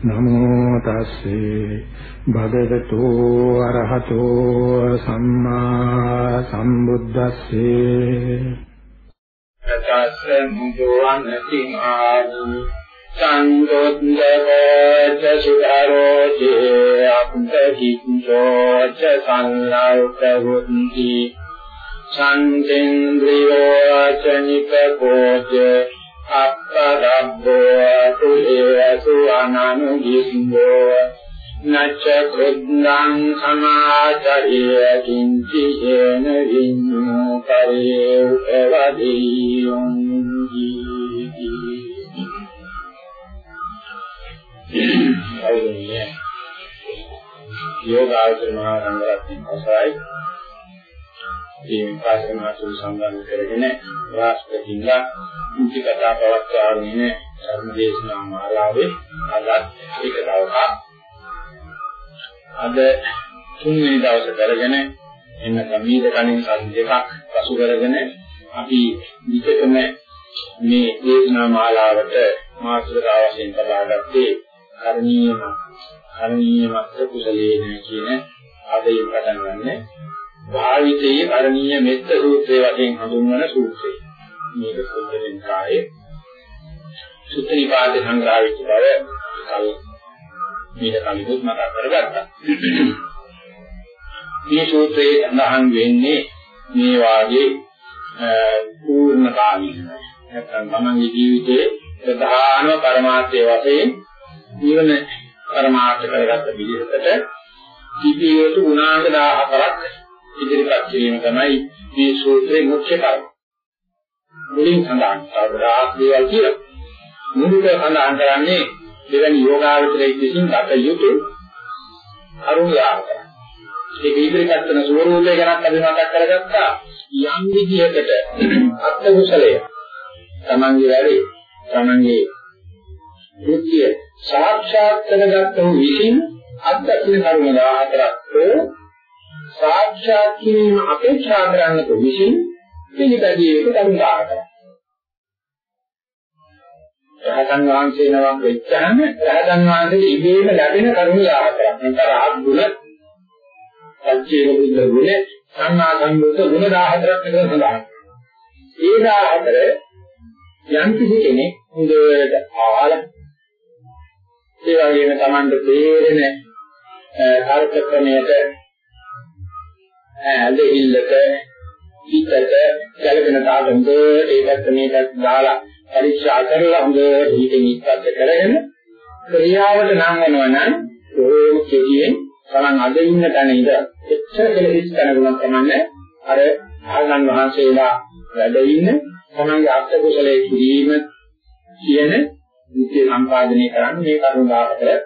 නමෝ තස්සේ භගවතු අරහතෝ සම්මා සම්බුද්දස්සේ තස්ස මුදවන්නති ආනි සංගොද්දවච සුධරෝචේ අන්තහිච්ඡෝ ච සංලෞකවුන්ති සංතේන්ද්‍රියෝ ච නිකෝච අප්පදබ්බෝ කුලේසු අනනුගිස්සෝ නච්ච කුද්දං සමාචරිය කිංචි යේන විඤ්ඤෝ කරේ උපවදීයං අවුරුන්නේ යෝගාචර මහා සංඝරත්නය අවසරයි. මේ විපාසනාසු සම්බන්ධ කරගෙන වාස්පතිංගා මුචි කතා පවත්වාගෙන ධර්ම දේශනා මාලාවේ අදත් එක දවසක්. අද තුන්වෙනි දවසේ කරගෙන එන්න සමීද කණින් සම් දෙකක් පසු කරගෙන අපි විකටම මේ දේශනා මාලාවට මාතෘකා වශයෙන් තබාගත්තේ කරණීයම කරණීයමත් කුසලේන කියන අදයෙන් පටන් ගන්න භාවිතයේ කරණීය මෙත්ත සූත්‍රය වශයෙන් හඳුන්වන සූත්‍රය. මේක සුත්තරින් කායේ සුත්‍රිපාද සංග්‍රහ වෙච්ච බව කල මේක කලිමුත් මතක් කරගත්තා. මේ සූත්‍රයේ සඳහන් වෙන්නේ මේ වාගේ පූර්ණ කාමී නැත්නම් තමන්ගේ ජීවිතයේ ප්‍රධානම පරමාර්ථය වශයෙන් ජීවන පරමාර්ථ කරගත්ත විදිහට තිබිය යුතු ගුණාංග 14ක් ඉදිරිපත් කිරීම තමයි මේ සූත්‍රයේ මුඛ්‍ය කර්ම. මුලින් සඳහන් කරලා දේවල් කියලා. මුලික සඳහන් කරන්නේ දෙවැනි යෝගාවචරයේ විසින් ගත යුතු කරුණාව. ඒක ඉදිරිපත් කරන ස්වරූපය ගැන අපි මතක් කරගත්තා. යම් විදියකට අත්ත කුසලය තමන්ගේ වැඩේ තමන්ගේ කෘත්‍ය සාක්ෂාත් කරගත්තෝ විසින් අත්දකින්න කරුණ 14ක් සාක්ෂාත් කිරීම අපේක්ෂා කරන්නට විසින් පිළිපැදිය යුතු කරුණාවක්. රහතන් වහන්සේ නමක් වෙච්චාම රහතන් වහන්සේ ඉබේම ලැබෙන කරුණාවක්. නැත්නම් රහත් ගුණ, සත්‍ය බුද්ධ ගුණ, සම්මා සම්බුද්ධ ගුණ 14ක් විතර සඳහන්. ඒ 14 යම් කිසි කෙනෙක් හොඳට ආලා ඒ වගේම Tamanට තේරෙන කාර්ය ක්‍රමයට ඇදහිල්ලට හිතට ගැළපෙන තාලෙ හොඳට ඒකත් මේකත් දාලා පරීක්ෂා කරලා හොඳට හිතින් ඉස්සත් කරගෙන ක්‍රියාවට නම් වෙනවා නම් ඕක කෙටියෙන් තමන් අද ඉන්න තැන ඉඳ එච්චර කෙලෙස් කරගන්න තමයි අර ආනන්ද වහන්සේලා වැඩ ඉන්න තමන්ගේ අර්ථ කුසලයේ කිරීම කියන විද්‍ය සම්පාදනය කරන්නේ මේ කරුණ 14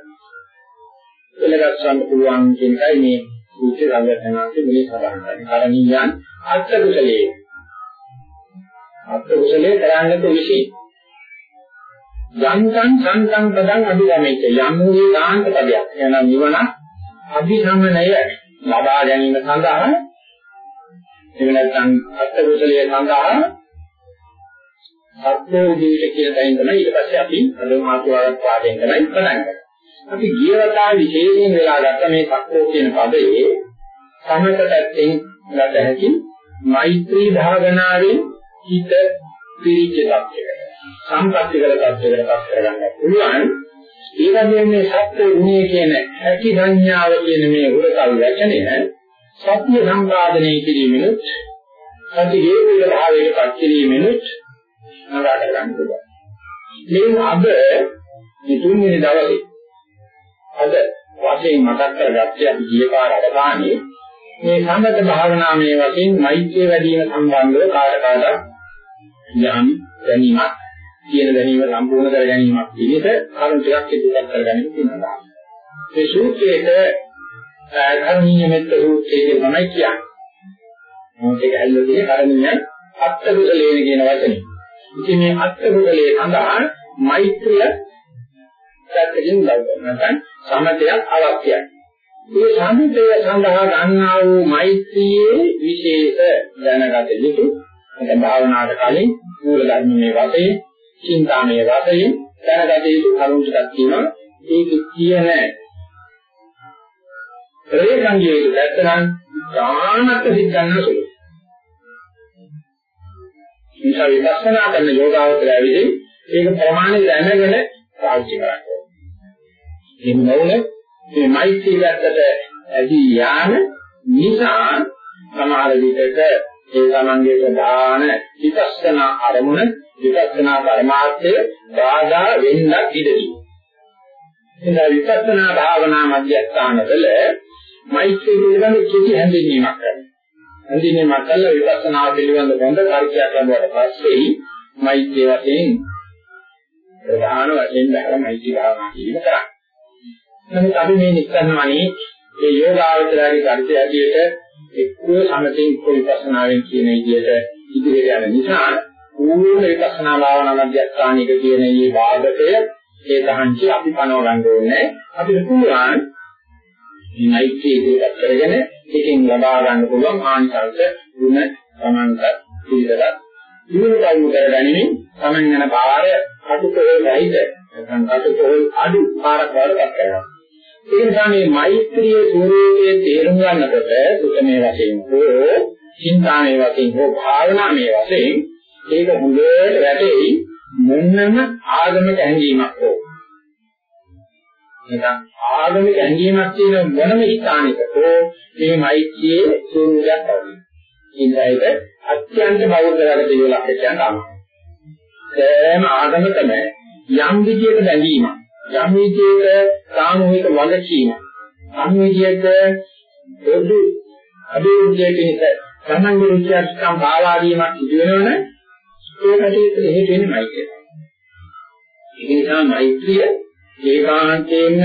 එලගස්සන්න පුළුවන් කියන එකයි මේ සූත්‍ර රංගනාන්තේ මේ සඳහන් කරන්නේ. කරණීයන් අත්ත කුසලයේ. අත්ත කුසලයේ කරන්නට විශේෂ. යන්තං සංසං පදං අභිගමෙච්ච යම් වූ දාන්ත පදයක්. එනවා නිවන අභිසමනය ලබා ගැනීම සඳහා එහෙම නැත්නම් අත්කුසලයේ සඳහා සත්‍යෝ ජීවිත කියන තැනින් තමයි ඊට පස්සේ අපි අද මාතෘකාවක් පාදයෙන් තමයි පටන් ගන්නේ. අපි ගියවතා විශේෂයෙන් වෙලා ගත්ත මේ සත්‍යෝ කියන පදයේ සමත පැත්තෙන් ගත හැකි මෛත්‍රී භාවනාවෙන් හිත පිරිච්ච තත්යකට සම්පත්‍ති කර තත්යකට පත් කරගන්න පුළුවන්. ඒ වගේම මේ සත්‍ය ගුණය කියන ඇති සංඥාව කියන මේ උරතල් වචනය සත්‍ය සම්පාදනය කිරීමෙනුත් සත්‍ය හේතුල භාවයට පත් කිරීමෙනුත් නගා කරගන්න පුළුවන්. මේ අද මේ තුන්වෙනි දවසේ අද වශයෙන් මතක් කරගත්තේ අපි ගිය පාර අදගානේ මේ සම්මත භාවනාමය වශයෙන් මෛත්‍රිය වැඩි වීම සම්බන්ධව කාටකාට යම් දැනීමක් කියන දැනීම සම්පූර්ණ කර ගැනීමක් විදිහට කරුණු ටිකක් ඉදිරිපත් කරගන්න තියෙනවා. මේ සූත්‍රයේ ධර්මීය මෙත්ත සූත්‍රයේ තමයි කියන්නේ. මේක ඇල්ලුවේ කරන්නේ අත්කුසලේන කියන වචනේ. ඉතින් මේ අත්කුසලේ සඳහා මෛත්‍රිය පැත්තකින් බලන්න සමතයක් අවශ්‍යයි. මේ සම්පතය සඳහා ගන්නා වූ මෛත්‍රියේ විශේෂ දැනගත යුතු නැත්නම් භාවනාවට කලින් මූල ධර්මයේ වශයෙන් චින්තාමය වශයෙන් දැනගත යුතු කරුණු ටිකක් තියෙනවා. ඒක කියන ප්‍රේකංගයේ දැක්කනම් ධානත් සිද්ධන්න සුළු. නිසා විපස්සනා කරන යෝගාවචරය විදිහින් ඒක ප්‍රමාණය දැනගෙන පාවිච්චි කරන්න ඕනේ. එහෙම නොවුනේ මේ මෛත්‍රී පැත්තට ඇදී යාම නිසා සමහර විටක ඒ තමන්ගේ ප්‍රධාන විපස්සනා අරමුණ විපස්සනා පරමාර්ථය බාධා වෙන්නත් ඉඩදී. එනිසා විපස්සනා භාවනා මධ්‍යස්ථානවල මෛත්‍රී පිළිබඳ කිසි හැඳින්වීමක් කරනවා. හැඳින්වීමක් කළා විපස්සනා පිළිබඳ හොඳ කාර්යයක් කරනවට පස්සේ මෛත්‍රී වශයෙන් ප්‍රධාන වශයෙන් දැකලා මෛත්‍රී භාවනා කිරීම කරන්නේ. නමුත් අපි මේ නිස්සාරණමණී මේ යෝගාවචරයේ කර්තය ඇදියට එක්කෝ සමතේ එක්කෝ විපස්සනාවෙන් කියන විදිහට ඉදිරියට යන නිසා පූර්ණ විපස්සනා භාවනා මධ්‍යස්ථානික කියන මේ වාදකය ඒ තහංචි අපි පනව ගන්න ඕනේ. අපිට පුළුවන් මෛත්‍රී දෙයක් කරගෙන එකෙන් ලබා ගන්න පුළුවන් ආනිසංස ගුණ සමන්ත පිළිදලා දිනු කල්ම කරගැනීමෙන් සමන් යන බාහිර කටුකේ රහිත නැත්නම් කටුකේ අඩු පාරක් වලට කරනවා. ඒ නිසා මේ මෛත්‍රිය ස්වરૂපයේ තේරුම් ගන්නකොට සුතමේ වශයෙන් හෝ චින්තාමේ වශයෙන් හෝ භාවනාමේ වශයෙන් ඒක හොඳට වැටෙයි මොන්නම ආගමික ඇඟීමක් හෝ නැත්නම් ආගමික ඇඟීමක් තියෙන මොනම ස්ථානයක හෝ මේ මෛත්‍රියේ ස්වરૂපයක් අවදි. ඉන්දයිද අත්‍යන්ත බෞද්ධ රට දෙවිලක් කියනවා. සෑම ආගමකම යම් විදියක බැඳීමක් යම් විදියක සාමූහික වගකීම යම් විදියක පොදු අභිවෘද්ධියක තමන්ගේ රුචියස්කම් බාලාදීමක් සිදු වෙනවනේ ඒකට හේතු වෙන්නේ මෛත්‍රිය. ඒ නිසා මෛත්‍රිය ඒකාන්තයෙන්ම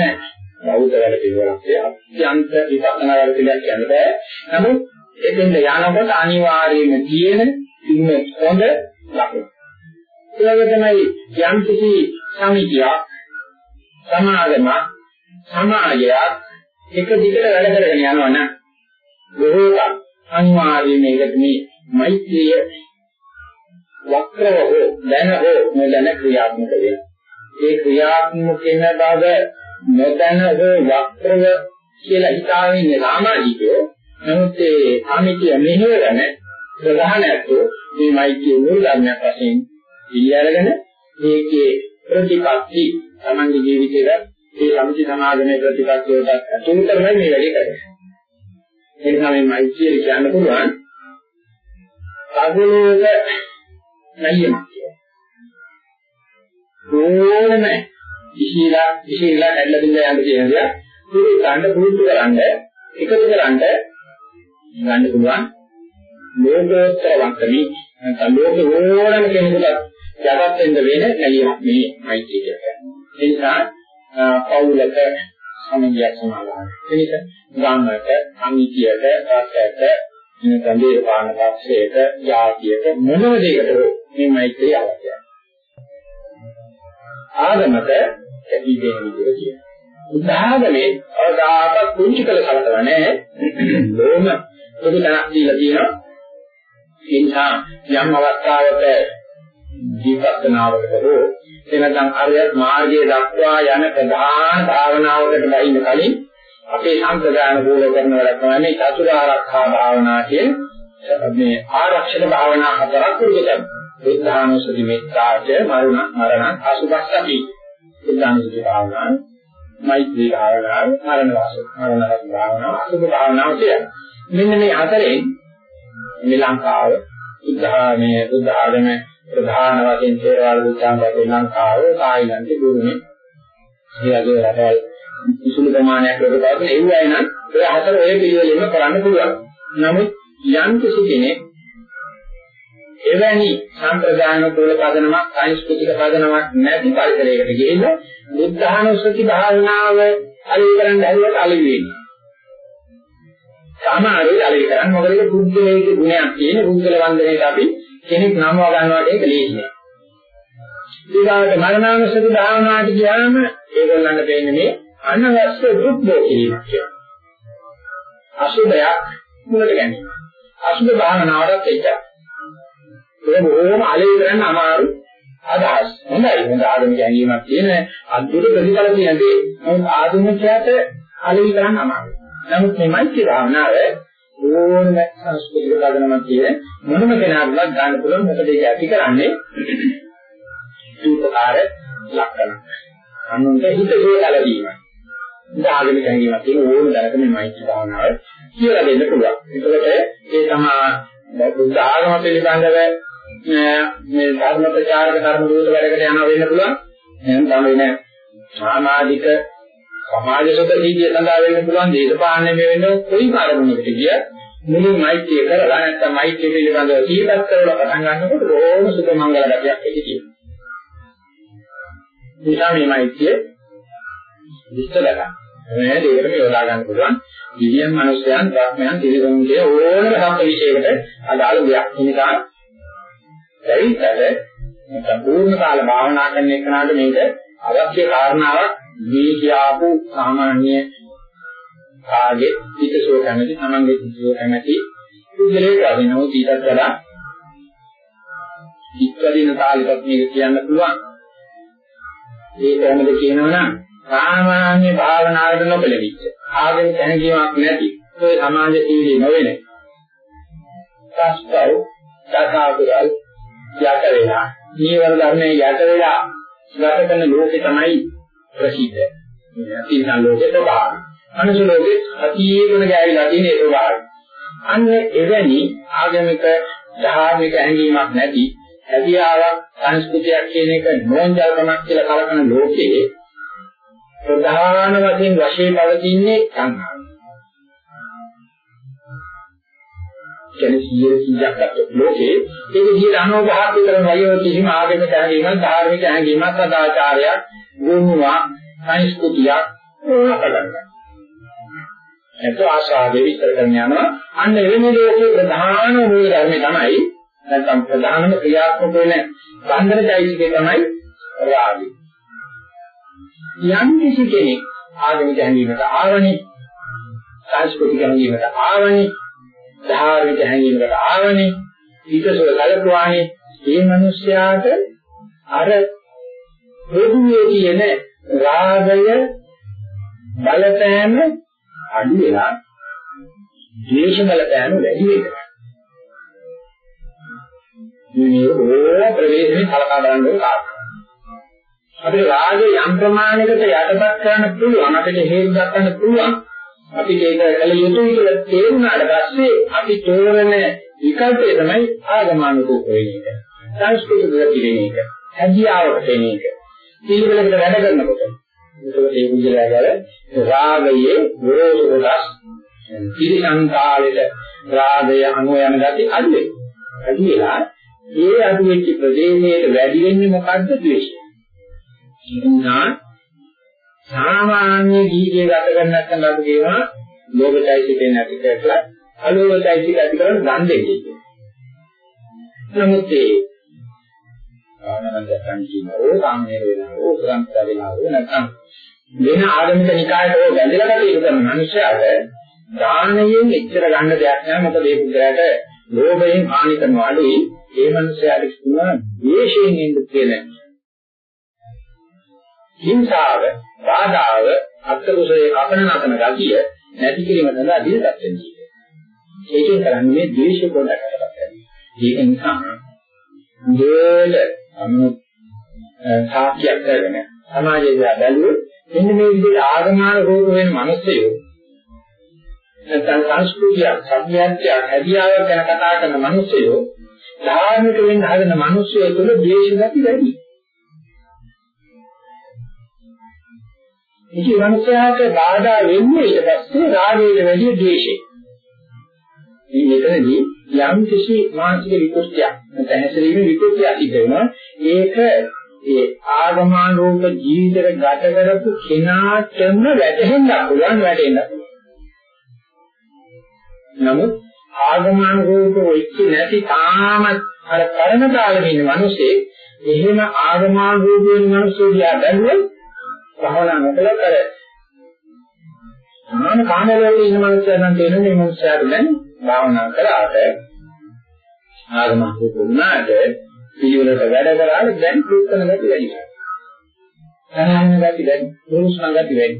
බෞද්ධ වැඩ පිළිවෙලක් අත්‍යන්ත විපස්සනා වැඩ පිළිවෙලක් කියන්න බෑ. නමුත් එතෙන්ද යනකොට අනිවාර්යයෙන්ම තියෙන ඉන්න හොඳ ලක්ෂණ. ඒ වගේ තමයි යම් කිසි සමිතියක් සමාගමක් සමාජයක් එක දිගට වැඩ කරගෙන යනවා නම් බොහෝ අනිවාර්යයෙන්ම ඒකට මේ මෛත්‍රිය වක්‍රව හෝ දැන හෝ නොදැන ක්‍රියාත්මක වෙනවා. ඒ ක්‍රියාත්මක වෙන බව නොදැන හෝ වක්‍රව කියලා හිතාගෙන ඉන්න සමාජිකයෝ නමුත් ඒ අමිතිය මෙහෙවරන ප්‍රධානයතු මේ මෛත්‍රිය මූල ධර්මයක් වශයෙන් පිළිඅරගෙන මේකේ ප්‍රතිපත්ති තමන්ගේ ජීවිතේට ඒ සමිති සමාගමේ ප්‍රතිපත්තියට අතුරු කරගෙන මේ වැඩේ කරන්නේ. ඒ නිසා මේ මෛත්‍රිය කියන්න පුළුවන් සාගලෝක නැයියමක් කියලා. ඕනම ඉහිලා ඉහිලා ඇල්ල දින්න යන්න කියන දේ පුරු ගන්න පුරුදු කරන්න එකතු කරන්න ගන්න පුළුවන් ලෝකෝත්තර වන්තමි නැත්නම් ලෝක ඕනම කෙනෙකුට යටත් වෙන්න වෙන නැලියක් මේ මෛත්‍රිය කියන්නේ. ඒ නිසා පෞලක සමගියක් සමාදාන. ඒක ගාමක, අමිතියට, රසයට, නිකන්දේ පාන පක්ෂයට, යාතියට මොනම දෙයකට මේ මෛත්‍රිය අවශ්‍යයි. ආගමක ඇති දෙන විදිහට කියනවා. උදාහරණේ අවදාක කුංචි කළ කලතර නැහැ. බොහොම පොදු තනක් දීලා තියෙනවා. ඒ නිසා යම් අවස්ථාවක දීපස්තනාවකට හෝ එනනම් අරියත් මාර්ගයේ දක්වා යන ප්‍රධාන භාවනාවකට බහින්න කලින් අපේ සම්ප්‍රදාන කෝල කරන වැඩ තමයි චතුරාර්යකා භාවනා කියන මේ ආරක්ෂක භාවනා හතරක් පුරුදු කරනවා. බුද්ධානුස්සති මෙත්තාච මරණ මරණ අසුභස්සති. බුද්ධානුස්සති භාවනා, මෛත්‍රී භාවනා, මරණ වාසක, මරණ භාවනා, අසුභ භාවනාව කියන්නේ. මෙන්න මේ හතරෙන් මේ ලංකාව බුද්ධාමයේ බුද්ධ ආගමේ ප්‍රධාන වශයෙන් තේරවාද බුද්ධාගමේ ලංකාව, තායිලන්ත, බුරුමේ මේ වගේ රටවල් කිසිදු ප්‍රමාණයක් ලබා ගන්න එව්වයි නම් ඒ හතර ඔය පිළිවෙලින්ම කරන්න පුළුවන්. නමුත් යම් කිසි කෙනෙක් එවැනි සම්ප්‍රදාන කුල පදනමක් සංස්කෘතික පදනමක් නැති පරිසරයකට ගිහිල්ලා බුද්ධානුස්සති භාවනාව අලි කරන්න හැදුවට අලි වෙන්නේ. සමහරවිට අලි කරන්නේ මොකද ඒක බුද්ධයේ ගුණයක් තියෙන බුද්ධල වන්දනයේදී අපි කෙනෙක් නම්ව ගන්නවට ඒක ලේසි නෑ. ඊගාට මරණානුස්සති භාවනාවට ගියාම ඒගොල්ලන්ට දෙන්නේ මේ අනවශ්‍ය දුක් දෝෂීමක් කියලා. අසුබයක් මුලට ගැනීම. අසුබ භාවනාවටත් එච්චරයි. ඒක බොහොම අලේ කරන්න අමාරු අදහස්. හොඳයි. මොකද ආගමික ඇඟීමක් තියෙන අද්භුත ප්‍රතිඵල තියෙන දේ. නමුත් ආධුනිකයාට අලේ කරන්න අමාරුයි. නමුත් මේ මෛත්‍රී භාවනාව ඕනම සංස්කෘතික පදනමක් තියෙන මොනම කෙනාටවත් ගන්න පුළුවන් මොකද ඒක ඇති කරන්නේ දීපකාර ලක්ෂණ. අනුන්ට හිතේ කලවීමයි. ආගමික හැඟීමක් තියෙන ඕන දැනක මේ මෛත්‍රී භාවනාව කියලා දෙන්න පුළුවන්. ඒකට ඒ තමයි බුද්ධ ආගම පිළිබඳව මේ ධර්ම ප්‍රචාරක ධර්ම දූත වැඩකට යනවා වෙන්න පුළුවන්. එහෙනම් තමයි නේ සමාජික සමාජ සුද්ධීය සඳහා වෙන්න පුළුවන් දේශපාලනය මේ වෙන කොයි කාරණයකට ගිය මුලින් මෛත්‍රිය කරලා නැත්නම් මෛත්‍රිය පිළිබඳව සීලත් කරලා පටන් ගන්නකොට ඕම සුඛ මංගල ගතියක් ඇති කියනවා. නිසා මේ මෛත්‍රිය විස්තර ගන්න. මේ දෙයකට යොදා ගන්න පුළුවන්. විද්‍යන් මනුස්සයන්, ධර්මයන්, තිරිසනුන්ගේ ඕනම සම්පවිෂයකට අදාළ දෙයක්. ඒ නිසා දැවිතද සම්පූර්ණ කාල භාවනා කරන එකනට මේක අවශ්‍ය කාරණාවක් මේ කියාපු සාමාන්‍ය කාගේ පිටසෝ කැමැති, තමන්ගේ පිටසෝ කැමැති පුද්ගලයෙක් අදිනව ඊටත් වඩා ඉක්වදින කාලෙකට මේක කියන්න පුළුවන්. ඒ කොහොමද කියනවනම් සාමාන්‍ය භාවනාවට නොපෙළෙවිච්ච ආගම දැනගීමක් නැති ඔය සමාජ ජීවිතේ නොවන සස්තව දසාවුරල් යට වෙලා නීවර ධර්මයේ යට වෙලා ගත කරන ලෝකේ තමයි ප්‍රසිද්ධ. ඉතින් ලෝකේ ස්වභාවය. අනුසු ලෝකේ අතීතන ගෑවිලා තියෙන ඒ ස්වභාවය. අන්න එවැනි ආගමික ධාර්මික ඇඟීමක් නැති හැදියාවක් සංස්කෘතියක් කියන එක නෝන්ජල්කමක් කියලා කලකන ලෝකයේ ප්‍රධාන වශයෙන් වශයෙන් පවතින්නේ සංහාව. කියන්නේ 100 100ක් අතට ලෝකේ ඒක 95ක් විතර වයෝ කිසිම ආගමික හැඟීමක් ධාර්මික හැඟීමක් සදාචාරයක් ගුණයක් සංස්කෘතියක් ඕනකලක්. එතකොට ආශාවේ විතර කරන යනවා අන්න එවැනි ලෝකේ ප්‍රධාන මූල ධර්මය තමයි නැත්නම් ප්‍රධානම ක්‍රියාත්මක වෙන බන්ධන চৈতසිකේ තමයි රාගය. යම් කිසි කෙනෙක් ආගමික හැඟීමකට ආවනේ සංස්කෘතික හැඟීමකට ආවනේ ධාර්මික හැඟීමකට ආවනේ ඊටසල කලකුවානේ මේ මිනිස්යාට අර පොදුවේ තියෙන රාගය බලපෑම අඩු වෙලා ද්වේෂ බලපෑම වැඩි වෙනවා. මේ ඕන ප්‍රවේශනේ කලකා බලන්න ඕන කාරණා. අපිට රාගය යම් ප්‍රමාණයකට යටපත් කරන්න පුළුවන් අපිට හේතු දක්වන්න පුළුවන් අපිට ඒක කළ යුතුයි කියලා තේරුණාට පස්සේ අපි තෝරන විකල්පය තමයි ආගමනුකූල වෙන එක සංස්කෘතික දෙවින එක හැදියාවට එන එක. පිළිවෙලකට වැඩ කරනකොට. ඒකේ ඒ විදිහට රාගයේ ගොරෝසු කොටස් පිළිසංකාලෙට රාගය අනුව යන ගති අඩු වෙනවා අඩු වෙලා ඒ අඩු වෙච්ච ප්‍රදේශයට වැඩි වෙන්නේ මොකද්ද ද්වේෂය? නිසා සාමාන්‍ය ජීවිතය ගත කරන්න නැත්නම් අපි කියනවා ලෝභයිසිතේ නැති කරලා අලෝභයිසිත ඇති කරන දන් දෙන්නේ කියලා. නමුත් ඒ ආනන්දයන් කියනවා සාමනීර වෙනවා ඕ ක්‍රාන්ත වෙනවා නැත්නම් වෙන ආගමික නිකායට ඕ වැඳලා කටයුතු කරන මිනිස්සයාට දානයෙන් එච්චර ගන්න දෙයක් නෑ මොකද ඒ පුද්ගලයාට ලෝභයෙන් හානි කරන අඩුයි ඒ මනුස්සයාට කියනවා ද්වේෂයෙන් ඉන්න කියලා. හිංසාව, බාධාව, අත්කුසලයේ කපන නතන ගතිය නැති කිරීම සඳහා දීර්ඝත් වෙන්නේ. ඒකෙන් කරන්නේ ද්වේෂ කොටකට කරන්නේ. ඒක නිසා දෙල අනු සාක්ෂියක් කරගෙන සමාජය දිහා බැලුවොත් මෙන්න මේ විදිහට ආගමන රෝග වෙන මිනිස්සුයෝ නැත්නම් සංස්කෘතියක්, සංඥාත්යක්, හැදියාවක් ගැන කතා කරන මිනිස්සුයෝ ධාර්මික වෙන්න හදන මිනිස්සුය තුළ ද්වේෂ ගති වැඩි. ඉති මිනිස්යාට බාධා වෙන්නේ ඊට පස්සේ රාගයේ වැඩි ද්වේෂය. මේ මෙතනදී යම් කිසි මානසික විකෘතියක්, නැත්නම් හැසිරීමේ විකෘතියක් සිදු වෙනවා. ඒක ඒ ආගමන රූප ජීවිතේ ගත කරපු කෙනාටම වැටහෙන්න පුළුවන් වැටෙන්න. නමුත් ආගමන රූප වෙච්ච නැති තාමත් අර කරන කාලෙම ඉන්න මිනිස්සේ එහෙම ආගමන රූප වෙන මිනිස්සු දිහා බැලුවොත් භවනා නොකල කර. සමාන කාමලෝකේ ඉන්න මිනිස්සුන් නම් තේරෙන්නේ මේ මිනිස්සුන්ට දැන් භාවනා කරාට ආගමන රූප වුණාට පිළිවෙලට වැඩ කරාට දැන් කුත්තන ගැටි වැඩි වෙනවා. සනහන ගැටි දැන් දුරුස්න ගැටි වැඩි.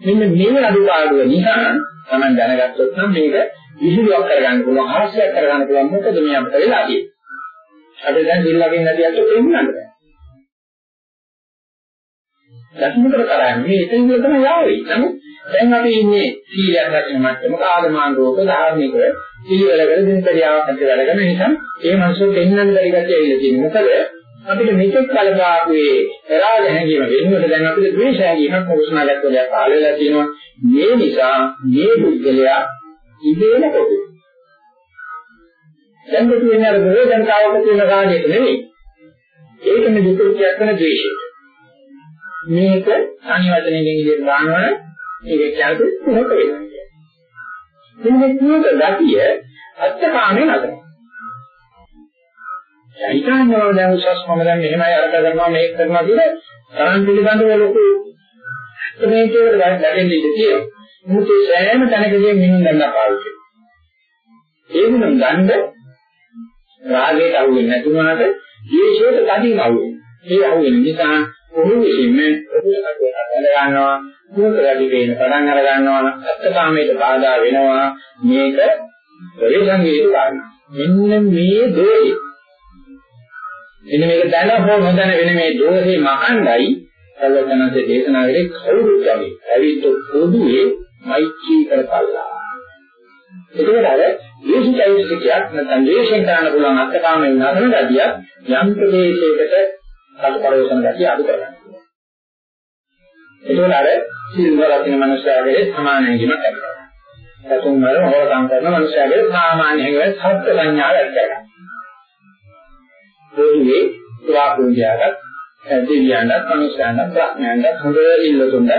මෙන්න මේ අදුපාඩුව නිසා තමයි දැනගත්තොත් නම් මේක විහිළුවක් කරගන්න පුළුවන් අවශ්‍යයක් කරගන්න පුළුවන් මොකද මේ අපිට වෙලා තියෙන්නේ. අපි දැන් දිල්ලකින් නැතිවට එන්නන්න බෑ. දක්ෂිනතර කරන්නේ මේ එතන ඉඳලා තමයි යාවේ. නමුත් දැන් අපි ඉන්නේ සීලයක් රැකෙන මට්ටමක ආගමන රෝග ධාර්මික පිළිවෙලකට දිනචරියාවක් ඇති වැඩගෙන නිසා ඒ මනසෝ දෙන්නන් බැරි ගැටි ඇවිල්ලා තියෙනවා. මොකද අපිට මෙතෙක් කලබාගේ රාග හැඟීම වෙනුවට දැන් අපිට ද්වේෂ හැඟීමක් මොකස්නාගත වෙලා පහළ වෙලා තියෙනවා. මේ නිසා මේ බුද්ධලයා ඉබේම කොටු. දැන් කොටු වෙන්නේ අර වේදනාවක තියෙන රාගයට නෙවෙයි. ඒකනේ විකෘතියක් වෙන ද්වේෂය. මේක අනිවචනයෙන් ඉදිරියට ගන්නවනේ ඒක කියන්නේ කොහොමද වෙන්නේ. මේ කියනක ගතිය අත්කාමේ නතර. හිතන්නවා දැන් උසස් මම දැන් මෙහෙමයි අර කරනවා මේක කරනවා කියලා තරම් පිළිබඳව ලොකු මේකේට දැනෙන්න ඉඩ තියෙනවා. මුත් සෑම තැනකදී මිනුම් ගන්න පාවිච්චි. ඒ මිනුම් ගන්න රාගයට අහු වෙන්නේ නැතුණාට ද්වේෂයට කඩින් අහු වෙනවා. ඒ අහු වෙන නිසා ඔහු විසින්ම ඔහුට ගන්නවා මුලට වැඩි වෙන පටන් අර ගන්නවා අත්කාමයට බාධා වෙනවා. මේක ප්‍රවේශංගයේ කාරණා මෙන්න මේ දෝෂය එන්න මේක දැන හෝ නොදැන වෙන මේ දෝෂේ මකණ්ඩයි සර්වඥාන්සේ දේශනා කරේ කවුරුත් වගේ. ඇවිත් පොදුවේ මෛත්‍රී කරපල්ලා. එතකොට අර දේශිතයිසිකයක් නැත්නම් දේශෙන් ගන්න පුළුවන් අත්කාමයෙන් නතර ගතිය යම් ප්‍රදේශයකට සම්පරෝෂණ ගතිය අඩු කරගන්න. ඒකෝල අර සිල්ව රකින්න මනුස්සයාගේ සමාන හැඟීමක් ඇති කරගන්න. සතුන් වල හොරකම් කරන මනුස්සයාගේ සාමාන්‍ය හැඟීම සත්‍ය සංඥාව ඇති කරගන්න. පොදුවේ පුරාකුණ්‍යයකට දෙවියන්ට මනුස්සයන්ට ප්‍රඥයන්ට හොඳ ඉල්ලතුන්ට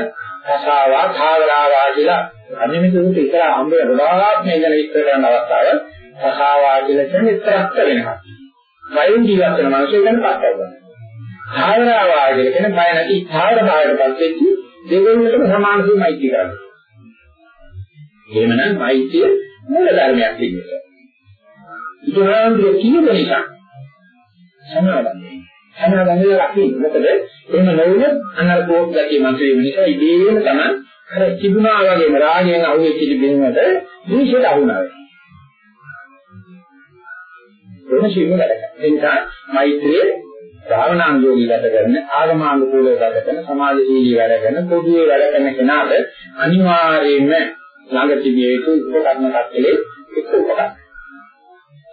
රසාවා භාවනාවා කියලා අනිමිත උන්ට ඉතල හම්බ වෙන ගොඩාක් මේ ගැන විස්තර කරන අවස්ථාව රසාවා කියලා කියන්නේ ඉතරක් වෙනවා. වයින් ජීවත් වෙන මිනිස්සු ගැන කතා කරනවා. භාවනාවාදී කියන බය නැති භාවන භාවයටපත් වෙච්ච දෙවියන්ටම සමාන සුමයිති කරන්නේ. එහෙමනම් මෛත්‍රිය මූල ධර්මයක් කියන්නේ. ඉතින් කියන නිසා සමාදන්නේ. සමාදන්නේ රකින්න. මොකද එහෙම නොවුනොත් අනර්ථෝක් ගැටි මන්ත්‍රය වෙන නිසා ඉබේම තමයි අර තිබුණා වගේම රාගයෙන් අහුවෙච්ච දෙන්නට දීශයට අහුණා වෙනවා. එන සිල්ම වැඩ කරනවා. ඒ නිසා මෛත්‍රිය භාවනාංගෝගී ගත කරන ආගමානුකූලව ගත කරන සමාජශීලී වැඩ කරන පොදුවේ වැඩ කරන කෙනාට අනිවාර්යයෙන්ම ළඟ තිබිය යුතු උපකරණ කට්ටලේ එක්ක උපකරණ.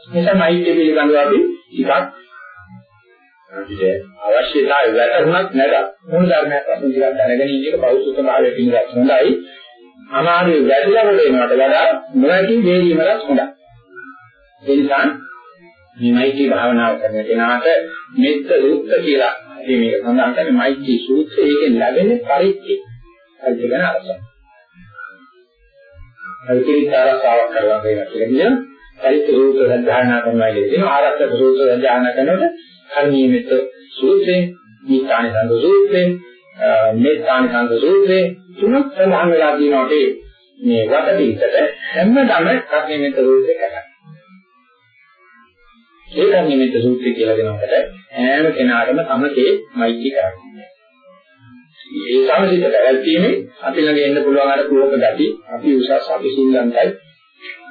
මේ තමයි පිළිබඳව අපි ටිකක් අපිට අවශ්‍යතාවය වැටහුණත් නැත. මොන ධර්මයක් අපි ඉතින් දැනගෙන ඉන්න එක බෞද්ධ භාවයේ පිළිගත් හොඳයි. අමාරුවේ වැඩිලා වල වෙනවට වඩා නොඇති වේදීමකට හොඳයි. ඒ නිසා මේ මෛත්‍රී භාවනාව කරන කෙනාට මෙත්ත සූත්‍ර කියලා ඉතින් මේක සඳහන් කරන්නේ මෛත්‍රී සූත්‍රය ඒකෙන් ලැබෙන පරිච්ඡේදය. හරි කියන අරසක්. හරියට ආරක්ෂාවක් කරලා දෙනවා කියන්නේ පරිච්ඡේද සූත්‍ර සත්‍යයනා කරනවා කියන ආරක්ෂක සූත්‍ර සත්‍යයනා කරනකොට කර්මීය මෙත්ත සූත්‍රේ, නිකාණ සංඝ සූත්‍රේ, මේතාණ සංඝ සූත්‍රේ තුනක් සඳහන් වෙලා තියෙනවා මේ වටපිටට හැමදාම කර්මීය මෙත්ත සූත්‍රේ කරා. ඒ ධම්මිත සූත්‍රය කියලා දෙනකොට ඈම කෙනාටම තමකේ මෛත්‍රී කරන්නේ. ඒ සමසිත පැවැත්ීමේ අපි ළඟ එන්න පුළුවන් අර කුලක ගති අපි උසස් අපි සිල්ලන්තයි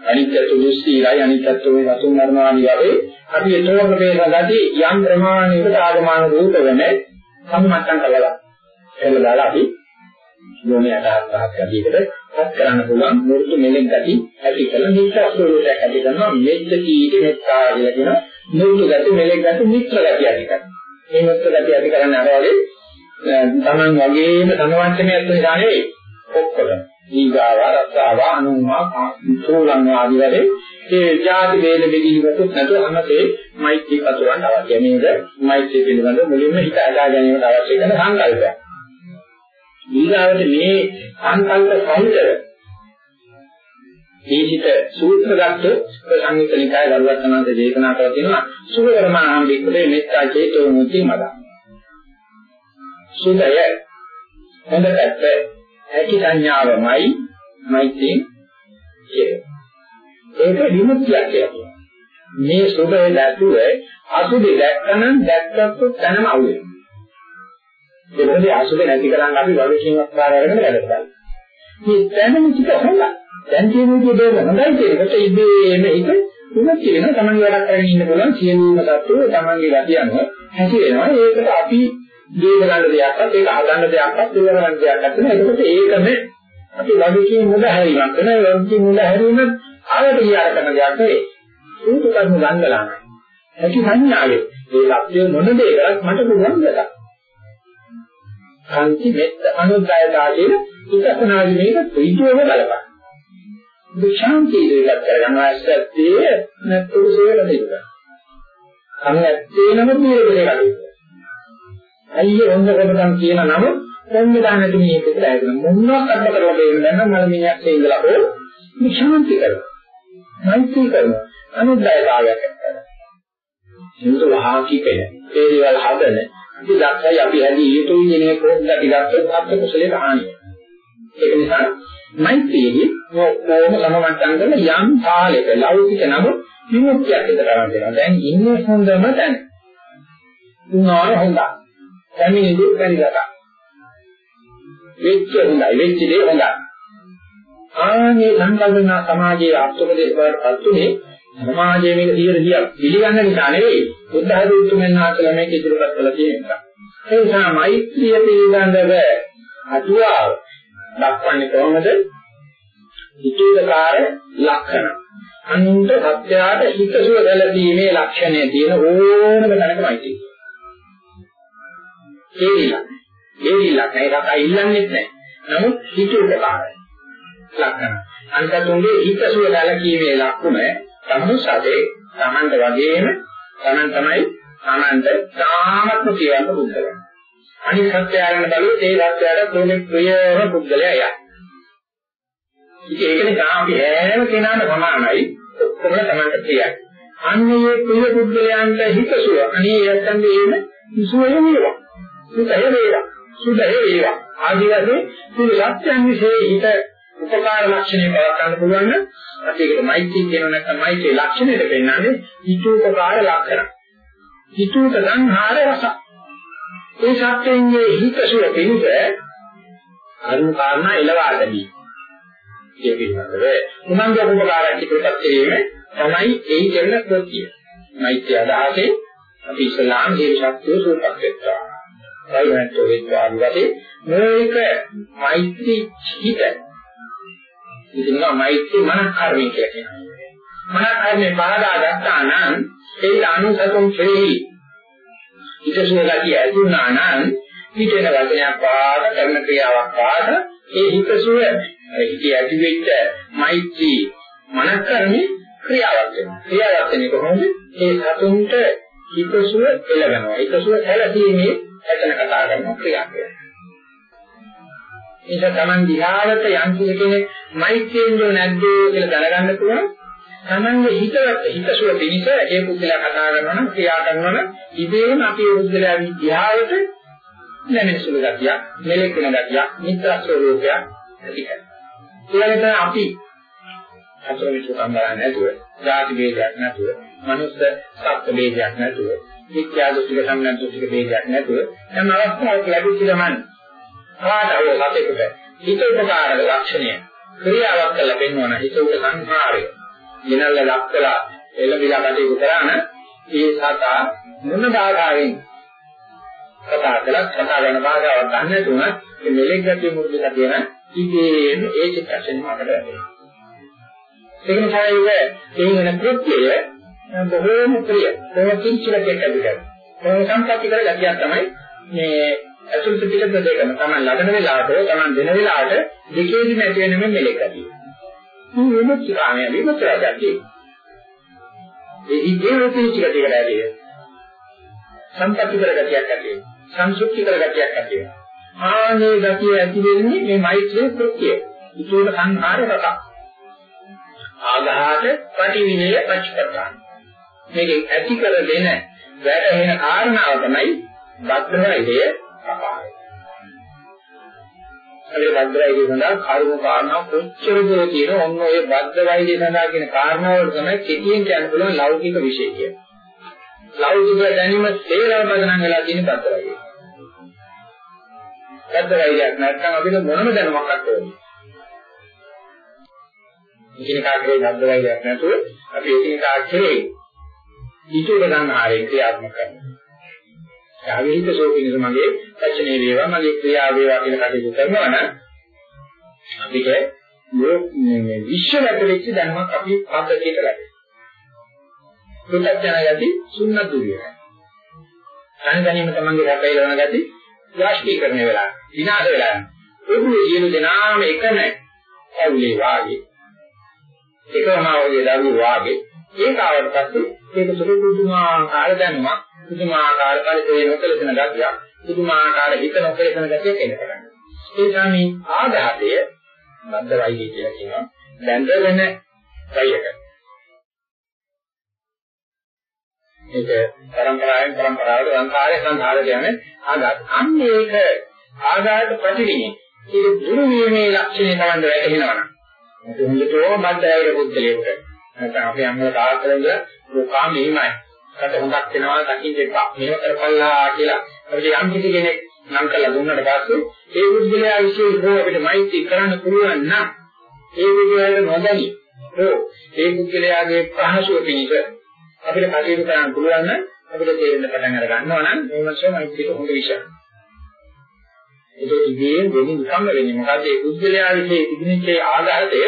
අනිත්‍යතු දුස්සීරයි අනිත්‍යතු මේ රතුන් මරණානි වගේ අපි ඒතෝක මේ ගති යම් ප්‍රමාණයකට ආගමන රූප වෙන සම්මතන් කළා. එහෙම දාලා අපි යෝනියට අහක් ගතියකට පත් කරන්න පුළුවන් මුරුදු මෙලෙක් ගති ඇති කරලා මිත්‍ර ස්වරූපයක් ඇති කරනවා මෙද්ද කීටි මෙත්තා කියලා කියන මුරුදු ගති මෙලෙක් ගති මිත්‍ර ගති ඇති කරනවා. මේ මිත්‍ර ගති ඇති කරන්නේ අර වගේ තමන් වගේම ධනවන්තමයක් නිසා නෙවෙයි. ඔක්කොම. ඊගාව රස්සාව අනුමා සෝලං ආදි වගේ ඒ ජාති වේද බෙදීමකුත් නැතුව අමතේ මෛත්‍රී පතුරවන්න අවශ්‍ය නේද මෛත්‍රී පිළිබඳ මුලින්ම හිත අදා ගැනීමට අවශ්‍ය කරන සංකල්පයක්. ඊගාවට මේ සංකල්ප සහිතව දීහිත සූත්‍රගත සංයුත නිකාය වල්වත්තනාන්ත දේශනා කර තිනවා සුභකරමාහම් වික්‍රේ මෙත්තා චේතෝ මුති මදා සුභය හොඳ පැත්ත ඇති සංඥාවමයි මෛත්‍රී කියන්නේ. ඒක විමුක්තියක් කියන්නේ. මේ සුභය දැතුව අසුභය දැක්කනම් දැක්කත් තනම අවුල්. ඒකදී අසුභය නැති කරන් අපි වගකීම් අත්කාර අරගෙන වැඩ කරනවා. මේ තනම ටික හොඳයි. දැන් කියන විදිහට හොඳයි කියනකොට ඉබේම ඒක විමුක්ති වෙන තමන්ගේ වැඩක් කරගෙන ඉන්න පුළුවන් සියලුම තත්ත්වෝ තමන්ගේ ගතියන්ව හැසිරෙනවා. ඒකට අපි දීව ගන්න දෙයක්වත් ඒක හදන්න දෙයක්වත් දීව ගන්න දෙයක්වත් නෑ. ඒකට ඒකම අපි වගකීම් මුල හැරීමක් වෙනවා. වගකීම් මුල හැරීම ආයත කියාර කරන දෙයක් නෙවෙයි. ඒක කර්ම ගන්නලා නෑ. ඇති සංඥාවේ ඒ ලක්ෂ්‍ය මොන දෙයකට මට පුළුවන් දෙයක්. කාන්ති මෙත්ත අනුද්යතා කියන උපසනාදි මේක ප්‍රීතියම බලපන්. දුශාන්ති දෙයක් කරගන්න ඇත්තේ නැත්නම් සේවන දෙයක්. අනේ ඇත්තේනම දීර්ඝ දෙයක්. අයියේ හොඳ කොටසක් කියන නම කොන්න දාන්නට මේක කියලා හිතන මොනවත් අන්න කරලා දෙන්න නම් මල මිනිහක් ඉඳලා ඕ විශාන්ති කරනවා. මෛත්‍රී කරනවා. අනුද්යතාවයක් කරනවා. සින්තු වහාකි කෙන ඒ දේවල් හදන. ඉතින් දැක්කයි අපි හැදී යුතුයි කියන එක පොඩ්ඩක් ටිකක් අත්ත කුසලේ හානිය. ඒක නිසා මෛත්‍රියේ කොහොම සමවට්ටම් කරන යම් කාලයක ලෞකික නම විමුක්තියක් ඉදලා ගන්න දෙනවා දැන් ඉන්නේ හොඳම තැන උනාර හොඳයි පැමිණි දුක් පැනිරට. වෙච්ච හොඳයි වෙච්ච දේ හොඳයි. ආනේ සංකල්පනා සමාජයේ අත්දොකදේශ වලට පත්ුනේ සමාජයේ මේක 100 පිළිගන්න නිසා නෙවෙයි බුද්ධ ධර්මයෙන් ආකල මේක ඉදිරිපත් කළ තියෙනවා. ඒ නිසා මෛත්‍රිය පිළිබඳව අතුවා දක්වන්නේ කොහොමද? හිතේකාර ලක්ෂණ. අනුන්ට සත්‍යයට හිතසුව ගැලපීමේ ලක්ෂණය තියෙන ඕනම තැනක මෛත්‍රිය. හේරිලා. හේරිලා නේද? කයි ඉල්ලන්නේ නැහැ. නමුත් හිත උපකාරයි. ලක්ෂණ. අන්තතුන්ගේ හිතසුව දැලකීමේ ලක්ෂණ සම්මුසදේ තමන්ට වගේම තමන් තමයි තමන්ට තාමත්ම කියන්න බුද්ධලා. අනිත් සත්‍යයන් බලුත් ඒ සත්‍යයට ප්‍රෝණි ප්‍රියව බුද්ධලයා යයි. ඉතින් ඒක නිසා අපි හැම කෙනාම සමානයි. ඔක්කොම තමන්ට ප්‍රියයි. අන්නේ ප්‍රිය බුද්ධලයන්ට හිතසුව අනේ යත්තන් දෙන්නේ සුවය වේවා. සුඛය වේවා සුඛය වේවා ආදි වශයෙන් මේ සත්‍යයන් વિશે හිත උපකාර ලක්ෂණය බලක් ගන්න පුළුවන් නම් අපි ඒකට මෛත්‍රී කියනවා නැත්නම් මෛත්‍රී ලක්ෂණයට පෙන්නන්නේ හිතෝපකාර ලක්ෂණ හිතෝක සංහාර රස ඒ සත්‍යයේ හිතසුර පිණිස අරුණ කාරණා එළවා ගැනීම ඒ පිළිබඳව උනන්දු උපකාරයක් ඉදිරිපත් කිරීම තමයි එයි කියන කෘත්‍යය මෛත්‍රී අදහසේ අපි ඉස්ලාම් හේතු ශක්තිය සූපක් වෙනවා සයිවන්තෝ වෙච්චා වගේ මේක මෛත්‍රී හිත. ඉතින් මෛත්‍රී මනස් කර්මය කියලා කියනවා. මනස් කර්මේ බාධා ගත්තා නම් ඒක අනුසතුන් කෙරෙහි හිතසුව ගතිය ඇති වුණා නම් හිතේන වචනයක් පාද කරන ක්‍රියාවක් පාද ඒ හිතසුව හිතේ ඇති වෙච්ච මෛත්‍රී මනස් කර්මේ ක්‍රියාවක් වෙනවා. ක්‍රියාවක් වෙන්නේ කොහොමද? ඒ සතුන්ට හිතසුව එළවෙනවා. හිතසුව සැලසීමේ එතන කතා කරන ක්‍රියාවක්. ඒක Taman දිහාවට යම් කෙනෙක් මෛත්‍රියෙන් නැද්ද කියලා දැනගන්න පුළුවන්. තමන්ගේ හිතවත් හිතසුල පිණිස ඒ පුද්ගලයා කතා කරනවා නම් ක්‍රියා කරනවා නම් ඉබේම අපේ පුද්ගලයා විද්‍යාවට නැමෙන සුළු ගතිය, මෙලෙක් වෙන ගතිය, මිත්‍යා ස්වરૂපය ඇති කරනවා. අපි අතර විචුකම් බලන්නේ නැතුව, ಜಾති ભેදයක් නැතුව, මනුස්ස සත්ත්ව ભેදයක් නැතුව, විද්‍යා දෘෂ්ටික සම්බන්ධ ભેදයක් නැතුව යම් අවස්ථාවක් ලැබිච්ච ගමන් කාටව ලතෙකුට හිත උපකාරක ලක්ෂණය ක්‍රියාවක් කළ පෙන්වන හිත උපකාරක සංඛාරය දිනල්ල ලක්කලා එළඹිලා කටයුතු කරාන ඒ සතා මොන ආකාරයෙන් කතා කළත් කතා කරන භාෂාවක් ගන්න තුන මේ මෙලෙක් ගැටිය මුරුදු කියන ඉතින් ඒ චිත්තයෙන් අපට වැටෙනවා. ඒක නිසා ඒක තේින කෘත්‍යය බොහෝම ප්‍රිය. බොහෝ කිංචලකයක් ඇතිකරන. බොහෝ සම්පත්‍ති කර ගැටියක් තමයි මේ අසුල් පිටික දෙකම තමයි ලබන වෙලාවට තමයි දෙන වෙලාවට දෙකේදිම ඇති වෙන මේ මෙලෙක් ගැටිය. මේ විමුක්ති කාමයේ විමුක්ති රාජ්‍යය. ඒ ඉන්නේ කිංචලකයක් ඇතිකරන. සම්පත්‍ති කර ගැටියක් ඇති වෙනවා. සංසුක්ති කර ගැටියක් ඇති වෙනවා. ආනේ ගතිය ඇති වෙන්නේ මේ මෛත්‍රී කෘත්‍යය. ඒකෝට සංහාර රස. ආඝාත පටිවිණය පච්චපට්ඨාන. මේක ඇති කර දෙන වැටහෙන කාරණාව තමයි බද්ධවයිදය අපාය. ඒ බද්ධවයිදය සඳහා කර්ම කාරණා කොච්චර දෝ කියන ඔන්න ඔය බද්ධවයිදය සඳහා කියන කාරණාවල තමයි කෙටියෙන් කියන්න පුළුවන් ලෞකික විශේෂය කියන්නේ. ලෞකික දැනීම තේරව බදනම් වෙලා තියෙන බද්ධවයිදය. ඇත්ත වෛරයක් නැත්නම් අපිට මොනම දැනුමක්වත් ඕනේ. එකිනෙකා කෙරේ නැද්ද වෛරයක් නැතුව අපි එකිනෙකා කෙරේ ඊටුර ගන්න ආරේ ක්‍රියාත්මක කරනවා. ආවිහිත සෝපිනස මගේ වචනේ වේවා මගේ ක්‍රියාව වේවා කියන කටයුතු කරනවා නම් අපිට මේ විශ්ව වැටෙච්ච දැනුමක් අපි පද්ධතියට ලැබෙනවා. පුතත්ජන යති සුන්නතුරිය. අනගැනීම තමන්ගේ රැපේලවන ගති යාෂ්ටීකරණය වෙලා විනාශ වෙලා යනවා. ඒ සියලු දෙනාම එකම ඇවුලේ වාගේ. එකම ආවගේ දරුවෝ වාගේ. ඒක ආවට පස්සේ ඒක සුදු පුදුමාකාර දැනුමක්, පුදුමාකාර පරිසරයේ නොකලසන ගතියක්, පුදුමාකාර හිත නොකලසන ගතියක් එනවා. ඒ තමයි ආඝාතය මන්ද වෛද්‍ය කියලා කියනවා. බැඳගෙන වෛයක. ඒක පරම්පරාවෙන් පරම්පරාවට සංඛාරය සංඛාරය කියන්නේ ආඝාත. අන්න ඒක ආඝාත ප්‍රතිවිනේ. ඒක දුරු වීමේ ලක්ෂණය තමයි වැටහෙනවා. ඒක හොඳටම බද්ධයක පුද්ගලයෙකුට. නැත්නම් අපි අම්මලා තාත්තලද ලෝකා මෙහිමයි. කට හොඳක් වෙනවා දකින්න එපා. මේව කරපල්ලා කියලා අපිට යම් කිසි කෙනෙක් නම් කළා දුන්නට පස්සේ ඒ පුද්ගලයා විශේෂව අපිට මෛත්‍රී කරන්න පුළුවන් නම් ඒ පුද්ගලයාට නොදැනි. ඕ ඒ පුද්ගලයාගේ පහසුව පිණිස අපිට කටයුතු කරන්න පුළුවන් නම් අපිට තේරෙන්න පටන් අර ගන්නවා නම් මේ වශයෙන් මෛත්‍රියට හොඳ විශයක්. ඒක ඉතින් වෙන්නේ නිකම්ම වෙන්නේ මොකද ඒ බුද්ධලයා විසේ ඉදිරිච්චේ ආඝාතය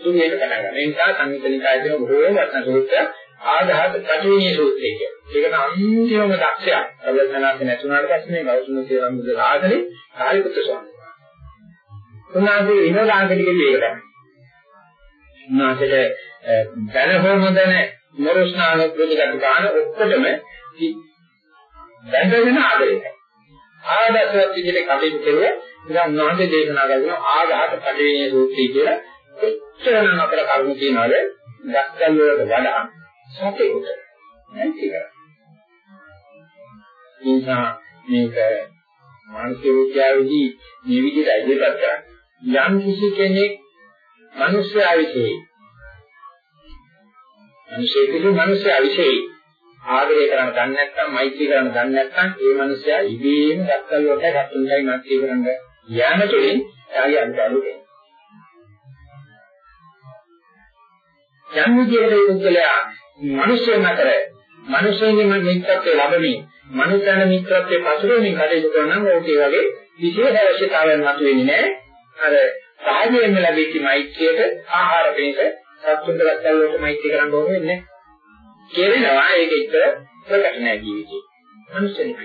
දුර වෙන්න පටන් ගන්නවා. ඒ නිසා සංවිතනිකාය කියන බොහෝ වටන සූත්‍රය ආඝාත කටිනේ සූත්‍රය කියන්නේ. ඒකට අන්තිමම දක්ෂයක්. අවසනාවක් නැතුණාට පස්සේ මේ ගෞතම සේවම් බුදු රාජනේ කාලිපුත්‍ර ස්වාමීන් වහන්සේ. උන්වහන්සේ විනෝදාංගනික විවේකයි. උන්වහන්සේට දැන හෝ නොදැන නරස්නාන ප්‍රතිගත ගන්න ඔක්කොටම දැඳගෙන ආදරය. ආදර්ශවත් විදිහට කටයුතු කරුවා ඉතින් උන්වහන්සේ දේශනා කරන ආඝාත පඩේ රූපී කියලා කොච්චරනම් අපර කරුණු තියනවද? දක්කල් වලට වඩා සතේකට නැති කරා. නිසා මේක මානසික විද්‍යාවේදී මේ විදිහට ඉදිරිපත් කරන්නේ යම් කිසි කෙනෙක් මිනිස්යා විශේෂයි මිනිසෙකුට මිනිස්සයා විශේෂයි ආදරය කරන්න දන්නේ නැත්නම් මෛත්‍රී කරන්න දන්නේ නැත්නම් ඒ මිනිසයා ඉබේම දක්කල් වලට රතුන්යි මෛත්‍රී කරන්න යාම තුළින් එයාගේ අනුකම්පාව වෙනවා. යම් විදියකට ඒ පුද්ගලයා මිනිස්යන් අතර මිනිස්යන්ගේ මිත්‍රත්වයේ ලැබෙමින් මනුෂ්‍යයන් මිත්‍රත්වයේ පසුරමින් කටයුතු කරනවා ඕකේ වගේ විශේෂ අවශ්‍යතාවයක් නැතුවෙන්නේ නැහැ. අර සාහජයෙන් ලැබෙච්ච මෛත්‍රියට ආහාර පිණිස සත්තුන්ට රැක්කල් වලට මෛත්‍රී කරන්න ඕනේ නැහැ. කෙරෙනවා ඒක එක්ක ප්‍රකට නැහැ ජීවිතේ. මනුස්සයෙක්.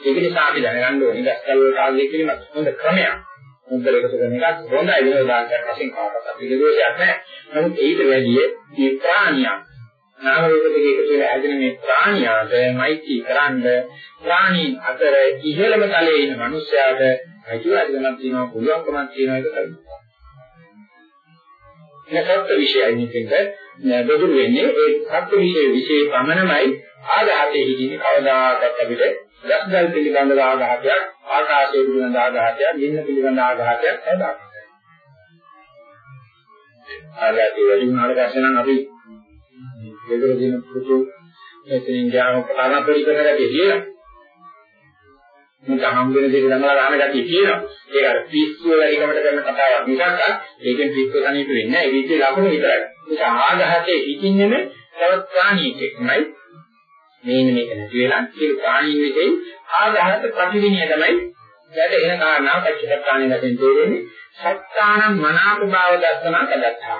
ඒක නිසා අපි දැනගන්න ඕනේ රැක්කල් වලට ආදී කිරීම හොඳ ක්‍රමයක්. හොඳට එකතු කරන එකක් හොඳයි වෙන උදාහරණයක් වශයෙන් කාටවත් අපි දෝෂයක් නැහැ. නමුත් ඊට වැඩිය මේ ප්‍රාණියක් නාම රූප දෙක එකතු වෙලා හැදෙන මේ ප්‍රාණියාට මෛත්‍රී කරන්න ප්‍රාණී අතර ඉහළම තලයේ ඉන්න මිනිස්යාට අයිතිවාසිකමක් තියෙනවා පුළුවන්කමක් තියෙනවා ඒක කරන්න. සත්‍ය විශේෂයි මේකෙන්ද බෙදුරු වෙන්නේ ඒ සත්‍ය විශේෂ විශේෂ පමණමයි ආඝාතයේ හිදී කවදාකවත් අපිට රස්දල් පිළිබඳව ආඝාතයක් ආකාශයේ පිළිබඳ ආඝාතයක් නින්න පිළිබඳ ආඝාතයක් හදාගන්න. ආඝාතය වැඩි වුණාට පස්සේ නම් අපි ඒකල දින පුතු එතනින් ගියාම ප්‍රාණ පොඩි කරගත්තේ කියලා. මේක හම් වෙන දෙයක් ළඟලා ගන්න ගැතිය කියනවා. ඒක අර පිස්සුව වැඩිකමට කරන කතාවක් මිසක් ඒකෙන් පිස්සුව තනියට වෙන්නේ නැහැ. ඒ විදිහේ ලකුණු විතරයි. ඒක ආගහතේ හිතින්නෙම තවත් ප්‍රාණියෙක්මයි. මේන මේක නැති වෙලා ඒ ප්‍රාණීන් විදේ ආගහත ප්‍රතිවිනය තමයි වැටෙන කාරණා පච්චප්‍රාණි වශයෙන් තේරෙන්නේ. සත්තානම් මනාප භාව දර්ශන කදත්තා.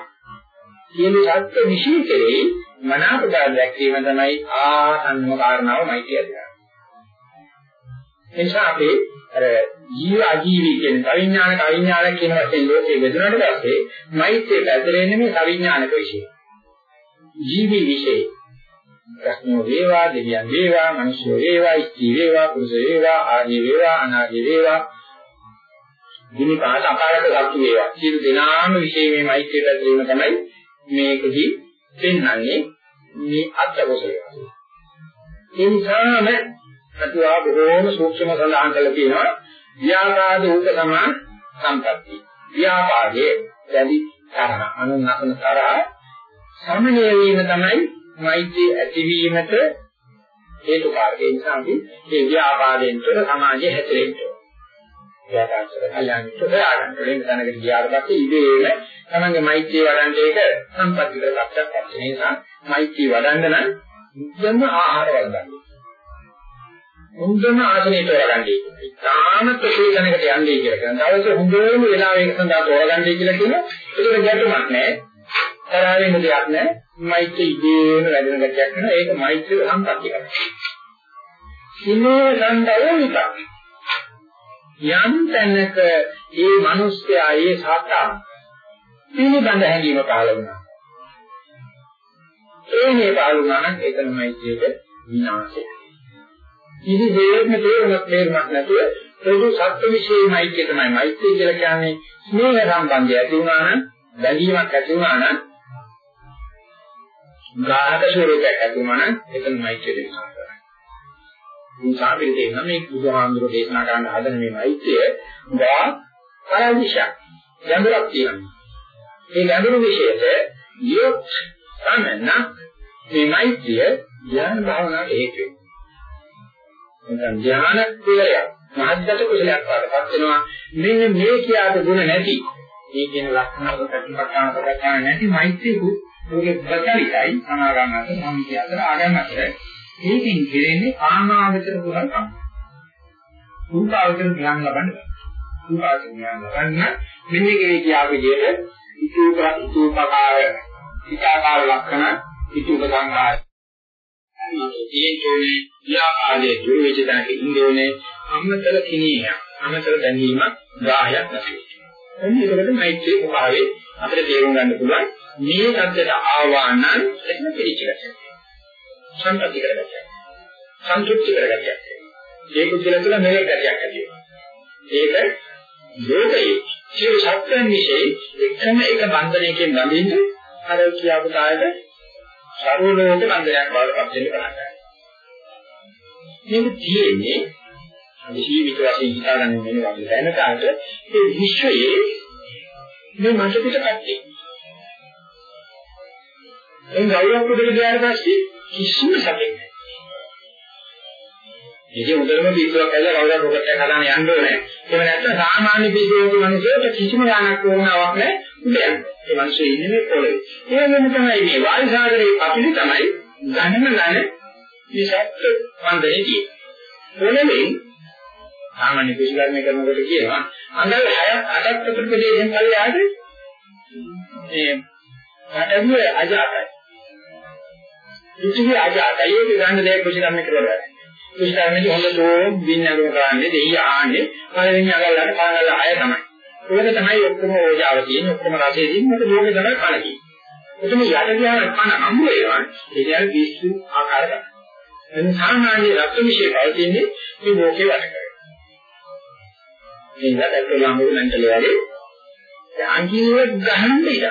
කියන සත්‍ය විශේෂයේ මනාප භාව දැක්වීම තමයි ආසන්නම කාරණාවමයි කියන්නේ. එනිසා අපි අර ජීව අජීවී කියන කවිඥානික අවිඥානික කියන වශයෙන් ලෝකේ බෙදුනට පස්සේ මෛත්‍රිය පැතරෙන්නේ මේ කවිඥානික විශේෂය. ජීවී විශේෂය. ප්‍රශ්නෝ වේවා දෙවියන් වේවා මිනිස්සු වේවා ස්ත්‍රී වේවා පුරුෂ වේවා ආදී වේවා අනාදී වේවා දිනිපාත අපාරක සත්තු වේවා සියලු දෙනාම විශේෂ මේ මෛත්‍රිය පැතරීම තමයි මේකෙදි පෙන්වන්නේ මේ අත්දැකීම. ඒ නිසාම අතුවා බොහෝම සූක්ෂම සඳහන් කරලා තියෙනවා ව්‍යාපාද උප සමාන සම්පatti. ව්‍යාපාදයේ දැඩි තරහ අනුනසන තරහ සමනය වීම තමයි මෛත්‍රී ඇතිවීමට හේතු කාරක. ඒ නිසා අපි මේ ව්‍යාපාදයෙන් තුළ සමාජය හැදෙන්න ඕනේ. ව්‍යාපාදවල කල්යාණිට හොයාගන්න. ඒක දැනගෙන ගියාට පස්සේ ඉබේම තමන්ගේ මෛත්‍රී වඩන්න ඒක සම්පatti කරගත්තත් ඒ නිසා මෛත්‍රී වඩන්න නම් මුදම ආහාර වලදන්න. හොඳම ආසනයට තෝරගන්නයි. තාමත් ප්‍රශේෂණයකට යන්නේ කියලා කියනවා. දවසේ හොඳම වෙලාවයක සඳහා තෝරගන්නයි කියලා කියනවා. ඒක ගැටුමක් නෑ. තරහ වෙන දෙයක් නෑ. මෛත්‍රී ඉදීන වැඩෙන ගැටයක් නෑ. ඒක මෛත්‍රී සම්පත්තිය කරනවා. සිනෝ සම්දව විතක්. යම් තැනක ඒ මිනිස්යා ඒ සතා පිළිබඳ හැඟීම පහළ වුණා. ඒ මේ පහළ වුණා නම් ඒක මෛත්‍රියේ විනාශය. කිසිසේත්ම තේරුමක් තේරුමක් නැතුව පොදු සත්‍ය විශේෂයි කිය තමයි මෛත්‍රිය කියලා කියන්නේ ස්නේහ සම්බන්ධය ඇති වුණා නම් බැඳීමක් ඇති වුණා නම් ගාහක ස්වරූපයක් ඇති වුණා නම් එතන මෛත්‍රිය දෙනවා. මේ සාපේතේ නම් මේ බුදුහාමුදුරෝ දේශනා කරන්න හදන මේ මෛත්‍රිය වා පරදිශක් ගැඹුරක් තියෙනවා. මේ ගැඹුරු විශේෂය යොත් සමන මේ මෛත්‍රිය ඥාන භාවනාවට හේතු වෙනවා. නැත්නම් ධ්‍යාන කුලයක් මහද්දට කුලයක් වඩපත් වෙනවා මෙන්න මේ කියාද ගුණ නැති මේ කියන ලක්ෂණ ප්‍රතිපත්තාන ප්‍රකාශන නැති මෛත්‍රී කුලේ ප්‍රචලිතයි අනාගාමත සම්මිය අතර ආගමතර ඒකෙන් කෙරෙන්නේ ආනාගතර කුලකම් රූපාවචර ඥාන ලබන්න රූපාවචර ඥාන ලබන්න මෙන්න මේ කියාපු විදිහට ඉතුපර ඉතුපකාර ඉකාකාර ලක්ෂණ ඉතුප සංඝාය තියෙන්නේ ව්‍යාපාදයේ දුර වෙච්ච තැනක ඉන්නෝනේ. අමතර කිනියක් අමතර දැනීමක් 10ක් නැති එන්නේ ඒකට මෛත්‍රී භාවයේ අපිට තේරුම් ගන්න පුළුවන්. මේ தත්තට ආවා නම් එතන පිළිචිගත සම්පති කරගත්තා සන්තුෂ්ටි කරගත්තා ඒක තුළ තුළ මෙලෙ ගැටියක් ඇති ඒක ලෝකයේ සියලු සත්‍යයන් විශ්ේ එකම එක බන්ධනයකින් බඳින්න අර කියාපු කායයට සරෝලෝක බන්ධනයක් බවට පත් වෙන්න පටන් ගන්නවා. මේක තියෙන්නේ ජීවිත වශයෙන් හිතාගන්න වෙන වගේ දැනට ඒ විශ්වයේ මේ මනස පිට පැත්තේ. ඒ ගෞරව කුඩේ ගියාට පස්සේ කිසිම සැකයක් නැහැ. ඉතින් උදේම පිටුවක් ඇදලා කවුරුහරි රොකට් එකක් හදාන යන්න ඕනේ. එහෙම නැත්නම් සාමාන්‍ය පිටුවක මිනිස්සුන්ට කිසිම ගාණක් වුණාවක් නැහැ. උදේ ඒ මිනිස්සු ඉන්නේ මේ පොළවේ. ඒ වෙන තමයි මේ වායු සාගරයේ අපිට තමයි ගණන ගණ මේ සත්‍ය වන්දනේ තියෙන්නේ. පොළවේ සාමාන්‍ය කුසලර්මය කරනකොට කියනවා අඟල් 6ක් 8ක් අතර ප්‍රදේශයෙන් කල්ලාද මේ රටුවේ අජාතයි. ඉතිරි අජාතයි ඒක ගන්න දෙයක් කුසලර්මය කරලා කුසලර්මයේ හොඳටම බින්නගම කරන්නේ දෙය ආන්නේ පළවෙනි අඟල්ලට පාංගල 6 තමයි. ඒක තමයි ඔක්කොම ඕජාව තියෙන්නේ ඔක්කොම රසය තියෙන්නේ මොකද ලෝකේ තමයි කන තියෙන්නේ. එතන යට ගියාම කන අම්බ වෙනවා. ඒ කියන්නේ විශ්ු ආකාර ගන්න. එතන සාමාන්‍ය රත් විශේෂ පවතින්නේ මේ ලෝකේ වැඩ කරේ. මේක දැක්කම මෙන්ටල් වගේ යාන්ජීව ගහන්න ඉඩ.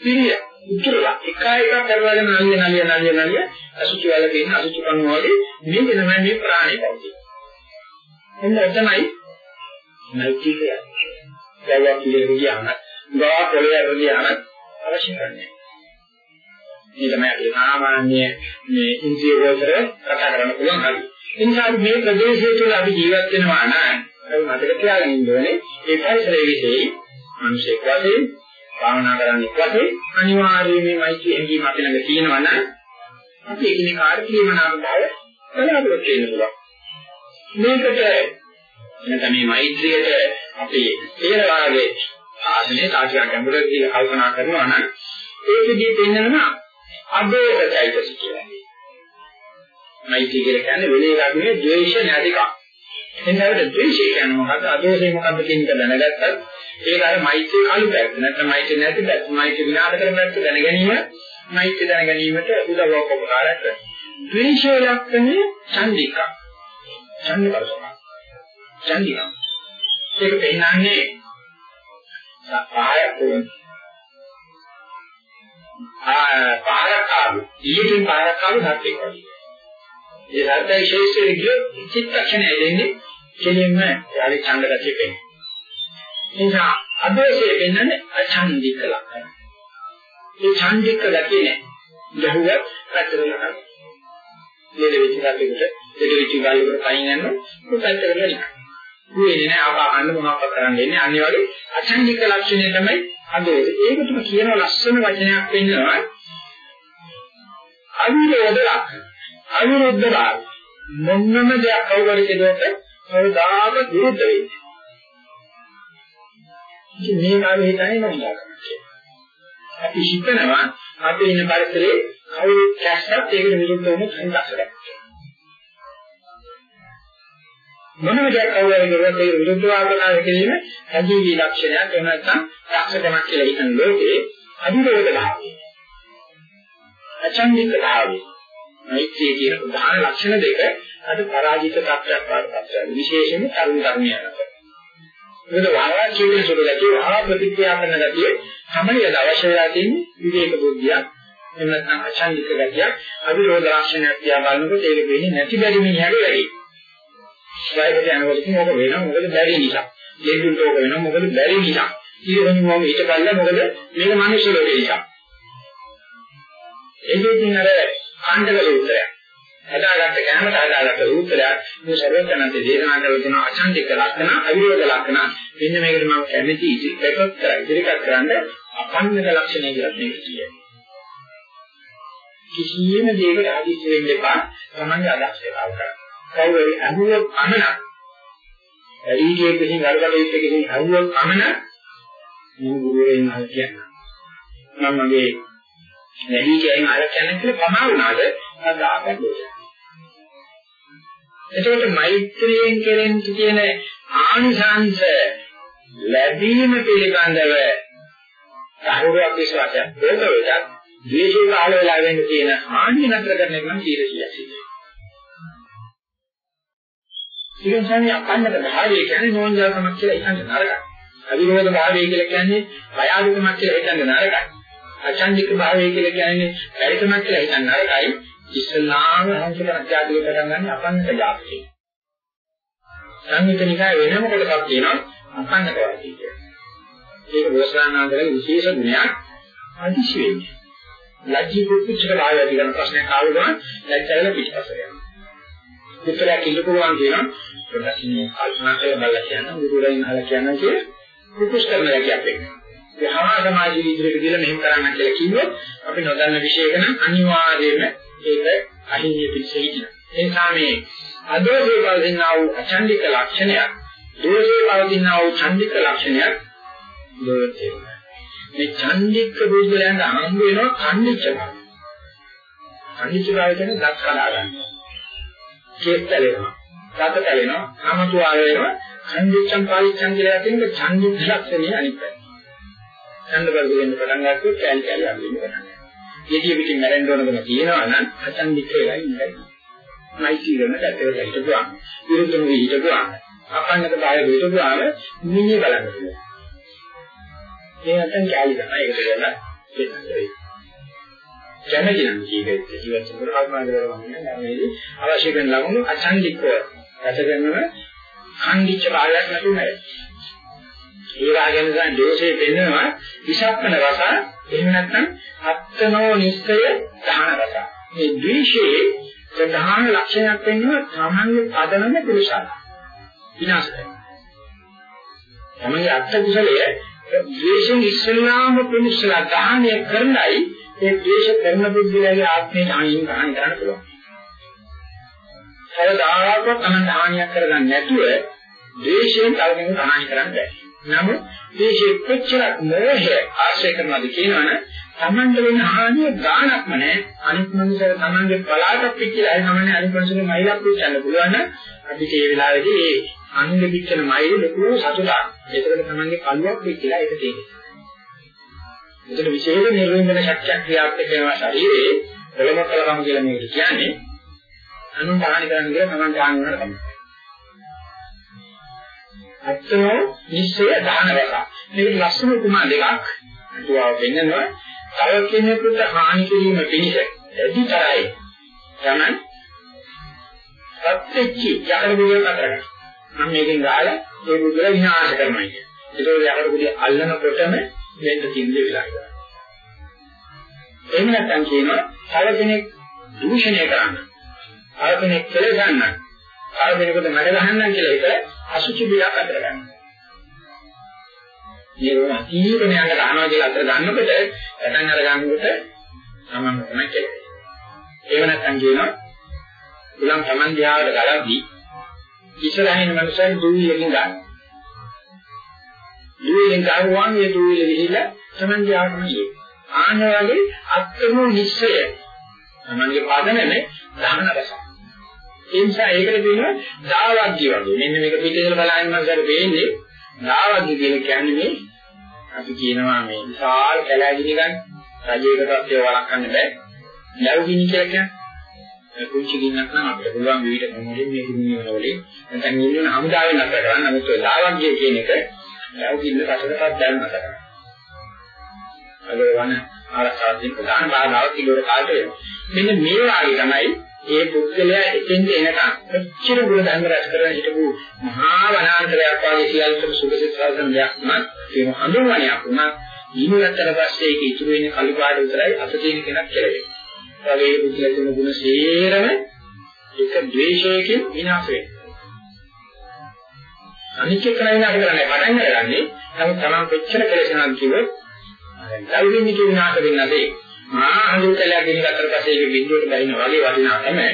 පිළිය උතුරලා එක එකක් කරවගෙන නලිය නලිය නලිය නලිය අසුචි වල තියෙන අසුචි කණු වගේ මේක තමයි මේ ප්‍රාණය පවතින්නේ. එන්න එතනයි නැති කියන්නේ. දැන් පිළිවෙල ගියාම ගා පොළේ අරගෙන අවශ්‍ය කරන්නේ. මේ තමයි අපි සාමාන්‍ය මේ ඉන්ද්‍රිය වලට කතා කරන්න පුළුවන් හරි. ඒ නිසා මේ ප්‍රදේශය තුළ අපි ජීවත් වෙනවා නම් අපි මතක තියාගන්න ඉන්න ඕනේ ඒ පරිසරයේ විශේෂයි මිනිසෙක් වශයෙන් භාවනා කරන්නේ වශයෙන් අනිවාර්යයෙන්ම මෛත්‍රී හැඟීම අපි ළඟ තියෙනවා නම් අපි එකිනෙකාට කියමනාව බව බලාපොරොත්තු වෙන්න පුළුවන්. මේකට නැත්නම් මේ මෛත්‍රියට අපි තේරවාගේ ආධනේ තාක්ෂණ ගැඹුරදී කල්පනා කරනවා නම් ඒකදී පෙන්වනවා අදෝෂයිතස කියලා. මෛත්‍රී කියලා කියන්නේ වෙලේ ගන්නේ ද්වේෂ නැතිකම. එතනට ද්වේෂය කියන්නේ මොකද්ද? අදෝෂය මොකද්ද කියන එක දැනගත්තත් ඒක අර මෛත්‍රී කලු පැත්ත. නැත්නම් මෛත්‍රී නැති පැත්ත. මෛත්‍රී විනාශ කරන පැත්ත දැන ගැනීම මෛත්‍රී දැන ගැනීමට උදව්වක් උපකාරයක් කරනවා. ද්වේෂය ලක්ෂණය චන්දික. චන්දිකරසම. චන්දික. ඒක පෙන්නන්නේ සාය ආ පාරකාරු ඊටින් පාරකාරු නැත්නම් වගේ. ඒ සත්‍ය විශේෂයෙන් කිය චිත්තක්ෂණය දෙන්නේ කෙලින්ම යාලි ඡන්ද ගතිය පෙන්නේ. නිසා අදෝෂයේ වෙන්නන්නේ අඡන්දික ලක්ෂණ. මේ ඡන්දික ගතිය නෑ. යහුව පැත්තකට යනවා. මේ දෙවිච කටේකට දෙවිච ගාලුකට පයින් යනවා. මේ පැත්තකට යනවා. මේ නෑ ආපහන්න මොනවක්ද කරන්න ඉන්නේ. අනිවාර්යයෙන් අඡන්දික ලක්ෂණය තමයි අදෝෂ. ඒකටම කියන ලස්සන වචනයක් වෙන්නවා. අවිරෝධ ලක්ෂණ. අවිරුද්ධ භාව. මොන්නම දෙයක් කවුරුහරි කෙරුවොත් කවදාම විරුද්ධ වෙන්නේ. ඉතින් මේ කාලේ හිතන්නේ නෝනා අපි හිතනවා අපි ඉන්න පරිසරේ කවුරු කැස්සත් ඒකට විරුද්ධ වෙන සංදර්ශනයක්. මොනම දෙයක් කවුරුහරි කෙරුවොත් ඒක විරුද්ධ වාදනාව කිරීම හැදීවි ලක්ෂණයක් එහෙම නැත්නම් රක්ෂකමක් කියලා හිතන ලෝකේ අවිරෝධ භාවය. අචන්දික භාවය. මෛත්‍රිය කියන ප්‍රධාන ලක්ෂණ දෙක අද පරාජිත තත්ත්වයක් වඩපත් වෙනවා. විශේෂයෙන්ම තරුණ ධර්මයන්ට. මොකද වායා කියන සුබලකේ වහා ප්‍රතික්‍රියා කරන ගැතිය තමයි අද අවශ්‍ය වෙලා තියෙන්නේ විවේක බුද්ධියක්. එහෙම නැත්නම් අචන්දික ගැතියක් අවිරෝධ ලක්ෂණයක් තියා බලනකොට ඒක වෙන්නේ නැති බැරි මිනිහට වැඩි. ස්වයං යනකොට මොකද වෙනව මොකද බැරි නිසා. දෙන්නුන්ට ඕක වෙනව මොකද බැරි නිසා. ඊළඟ මම ඊට පල්ලා මොකද මේක මිනිස්සු ලෝකේ නිසා. ඒකෙන් අර ඛණ්ඩක සූත්‍රයක්. හදාගත්ත කැමත හදාගත්ත සූත්‍රයක් මේ සර්වඥාන්සේ දේශනා කරලා තියෙන අචන්දික ලක්ෂණ අවිරෝධ ලක්ෂණ මෙන්න මේකට මම කැමති ඉතිරිපත් කරා ඉදිරිපත් කරන්න අපන්නක ලක්ෂණය කියලා මේක කියනවා. කිසියම් දෙයකට ආදිච්ච වෙන්න එපා තමන්ගේ අදක්ෂතාව කරන්න. කවුරු අහුවක් අහනක් ඇරීගේ කිසිම ගල්ගලෙත් කිසිම අහුවක් අහන මම ගුරුවරයන් අහ කියනවා. මම මගේ වැඩි කියන අර කියන්නේ කියලා පමා වුණාද අදාගන්න ඕනේ. එතකොට මෛත්‍රියෙන් කෙරෙන කියන ආනිසංස ලැබීම පිළිබඳව සාහෘයක් විශ්වාසයක් දෙක වෙලක් ද්වේෂය කාල වෙලා වෙන්න තියෙන හානිය නතර කරන එක නම් තීරසියක්. ඉතින් සමි අකන්නක භාවය කියන්නේ නෝන්ජල්කමක් කියලා හිතන්න නරකයි. අවිරෝධ භාවය කියලා කියන්නේ බය අඩුකමක් කියලා හිතන්න නරකයි. අචන්දික භාවය කියලා කියන්නේ පරිතමක් කියලා හිතන්න නරකයි. ඉස්ලාම හංසක අධ්‍යාත්මික පටන් ගන්න අපන්නක ජාතිය. සංයුතනිකාය වෙනම කොටසක් තියෙනවා අපන්නක වාදී කියලා. ඒක රෝසානාන්දගේ විශේෂ ගුණයක් අදිශි වෙන්නේ. ලජ්ජී කුච්චක භාවය ඇති කරන ප්‍රශ්නයක් ආවම ලැජ්ජාවල පිටපස යනවා. උත්තරයක් ඉල්ල පුළුවන් කියනවා ප්‍රශ්නේ කල්පනා කරලා බලලා කියන්න ගුරුවරයන් අහලා කියන්න කිය කුකුස් කරන එකක් වෙනවා. යහා සමාජ ඉදිරියට ගිහලා මෙහෙම කරන්න කියලා කිව්වොත් අපි නොදන්න විශේෂක නම් අනිවාර්යයෙන්ම ඒක අහිමිය පිළිසෙයි. ඒ සාමේ අදෝෂේ පවතිනා වූ අචණ්ඩික ලක්ෂණයක් දෝෂේ පවතිනා වූ ඡණ්ඩික ලක්ෂණයක් දෝෂේ. මේ ඡණ්ඩික බුද්ධලයන්ට හම්බ වෙනවා කන්නිච්ච බව. කන්නිච්ච බව කියන්නේ දත් කඩා ගන්නවා. කේස් තැලෙනවා. දත් තැලෙනවා. අමතු ආය වෙනවා. කන්නිච්චම් පාලිච්චම් කියලා කියන්නේ ඡණ්ඩික ලක්ෂණය අනිත් පැත්ත. ඡන්ද බල දෙන්න පටන් ගත්තොත් කැලි කැලි අල්ලින්න පටන් ගන්නවා. යෙදිය පිටින් මැරෙන්න ඕනකම තියෙනවා නම් අචන්දික වෙලා ඉන්නයි. මයිටි වෙන දැක්කේ හිටපුවා. විරුද්ධ නොවි හිටපුවා. අපන්නක බාය හිටපුවාම නිමිය බලන්න පුළුවන්. මේ නැත්නම් කැලි තමයි ඒකට වෙන දෙන්නේ. කැමති නම් ජීවිත ජීවිත සුරකල්පනා කරනවා නම් අවශ්‍ය කරන ලකුණු අචන්දිකව රැක ගන්නව ඛණ්ඩිච්ච භාවයක් නැතුව නැහැ. ඒ වගේම තමයි දෝෂේ දෙන්නවා විෂක්කන රස එහෙම නැත්නම් අත්තනෝ නිස්සය දහන රස. මේ ද්වේෂයේ ප්‍රධාන ලක්ෂණයක් වෙන්නේ තමන්ගේ පදනම පුරුෂාල. විනාශ කරනවා. තමයි අත්ත කුසලයේ ද්වේෂෙන් ඉස්සෙල්ලාම පුරුෂලා දාහනය කරන්නයි ඒ ද්වේෂ කරන බුද්ධිලගේ ආත්මයට හානිය හානි කරන්න පුළුවන්. කවදාකවත් තමන් හානියක් කරගන්න නැතුව ද්වේෂයෙන් තව කෙනෙකුට හානි කරන්න බැහැ. නමුත් ද්වේෂයේ කොච්චර මෝහය ආශ්‍රය කරනවද කියනවනේ තමන්ට වෙන හානිය ගාණක්ම නැහැ. අනිත් මනුස්සය තමන්ගේ බලාටක් කියලා හරිනමනේ අනිත් මනුස්සයගේ මයිලක් පුච්චන්න පුළුවන් නම් අපිට ඒ වෙලාවේදී ඒ අනුන්ගේ පිටන මයිල ලොකු සතුටක්. ඒකට තමන්ගේ කල්ුවක් පිටිලා ඒක තියෙනවා. ඒකට විශේෂ නිර්වින්දන ශක්තියක් ක්‍රියාත්මක වෙනවා ශරීරයේ ප්‍රලමකලකම කියලා මේකට කියන්නේ. අනුන් හානි කරන්න කියලා තමන් හානි වෙනවා තමයි. අත්‍යෝ නිශ්චය දාන රස. මේක ලස්සන උපමා දෙකක් අටුවාව පෙන්නනවා. තව කෙනෙකුට හානි කිරීම පිණිස ඇදිතරයි. තමයි සත්‍යෙච්චි යකඩ බුදිය කරගන්න. මම මේකෙන් ගාලා ඒ බුදිය විනාශ කරනවා කියන්නේ. ඒක යකඩ බුදිය අල්ලනකොටම වෙන්න තින්ද වෙලා ඉවරයි. එහෙම නැත්නම් කියනවා තව කෙනෙක් දූෂණය කරන්න. තව කෙනෙක් කෙලසන්න. තව කෙනෙකුට මඩ ගහන්න කියලා ඒක අසුචි බිලක් අතර ගන්නවා. මේ අතීතන යන ගන්නවා කියලා අතර ගන්නකොට පටන් අර ගන්නකොට තමන් තමයි කෙරෙන්නේ. ඒව නැත්නම් කියනවා උලම් තමන් දිහාට ගලද්දී ඉස්සරහින් මනුස්සයන් දුවිලකින් ගන්න. දුවිලෙන් ගාවුවාම මේ දුවිල ගිහිල්ලා තමන් දිහාටම ගියේ. ආන්න වගේ අත්කම නිශ්චය තමන්ගේ පදනනේ දහන රසක්. ඒ නිසා ඒකට කියනවා දාවග්ගි වගේ. මෙන්න මේක පිටින් බලන්න මම වෙන්නේ දාවග්ගි කියලා කියන්නේ මේ අපි කියනවා මේ විශාල කැලෑගිනි ගන්න රජයකටත් ඒව වළක්වන්න බෑ. ලැබුගිනි කියලා කියන්නේ කුංචි ගින්නක් නම් අපිට පුළුවන් විවිධ මොහොතේ මේ ගිනි වලින් නැත්නම් නිවන හමුදාවෙන් නැතර කරන්න. නමුත් ඒ දාවග්ගි කියන එක ලැබුගින්න රටකටත් දැන් නැතර කරන්න. අද වන ආරක්ෂාවෙන් ප්‍රධාන බාධාවක් කිලෝර කාලට වෙනවා. මෙන්න මේ වාගේ තමයි ඒ පුද්ගලයා එතෙන්ට එනකම් කොච්චර ගුණ ධර්ම රැස් කරගෙන හිටපු මහා වනාන්තරයක් වගේ සියල්ලට සුභසිත සාසනයක් නම් ඒ හඳුන්වණයක් වුණා ඊළඟට පස්සේ ඒක ඉතුරු වෙන්නේ කළු පාට විතරයි අත තියෙන කෙනෙක් කියලා වෙනවා. ඒ පුද්ගලයා තුන ගුණ සේරම එක ද්වේෂයකින් විනාශ වෙනවා. අනිත්‍ය කරගෙන අර කරන්නේ පටන් ගන්නනේ නමුත් තමන් කොච්චර කෙලෙසනක් කිව්වොත් අර දල්වින්නේ විනාශ වෙන්නේ නැතේ. මහා අඳුතලයක් ගෙන ගත්තට පස්සේ ඒක බිඳුවට බහින වගේ වදිනා තමයි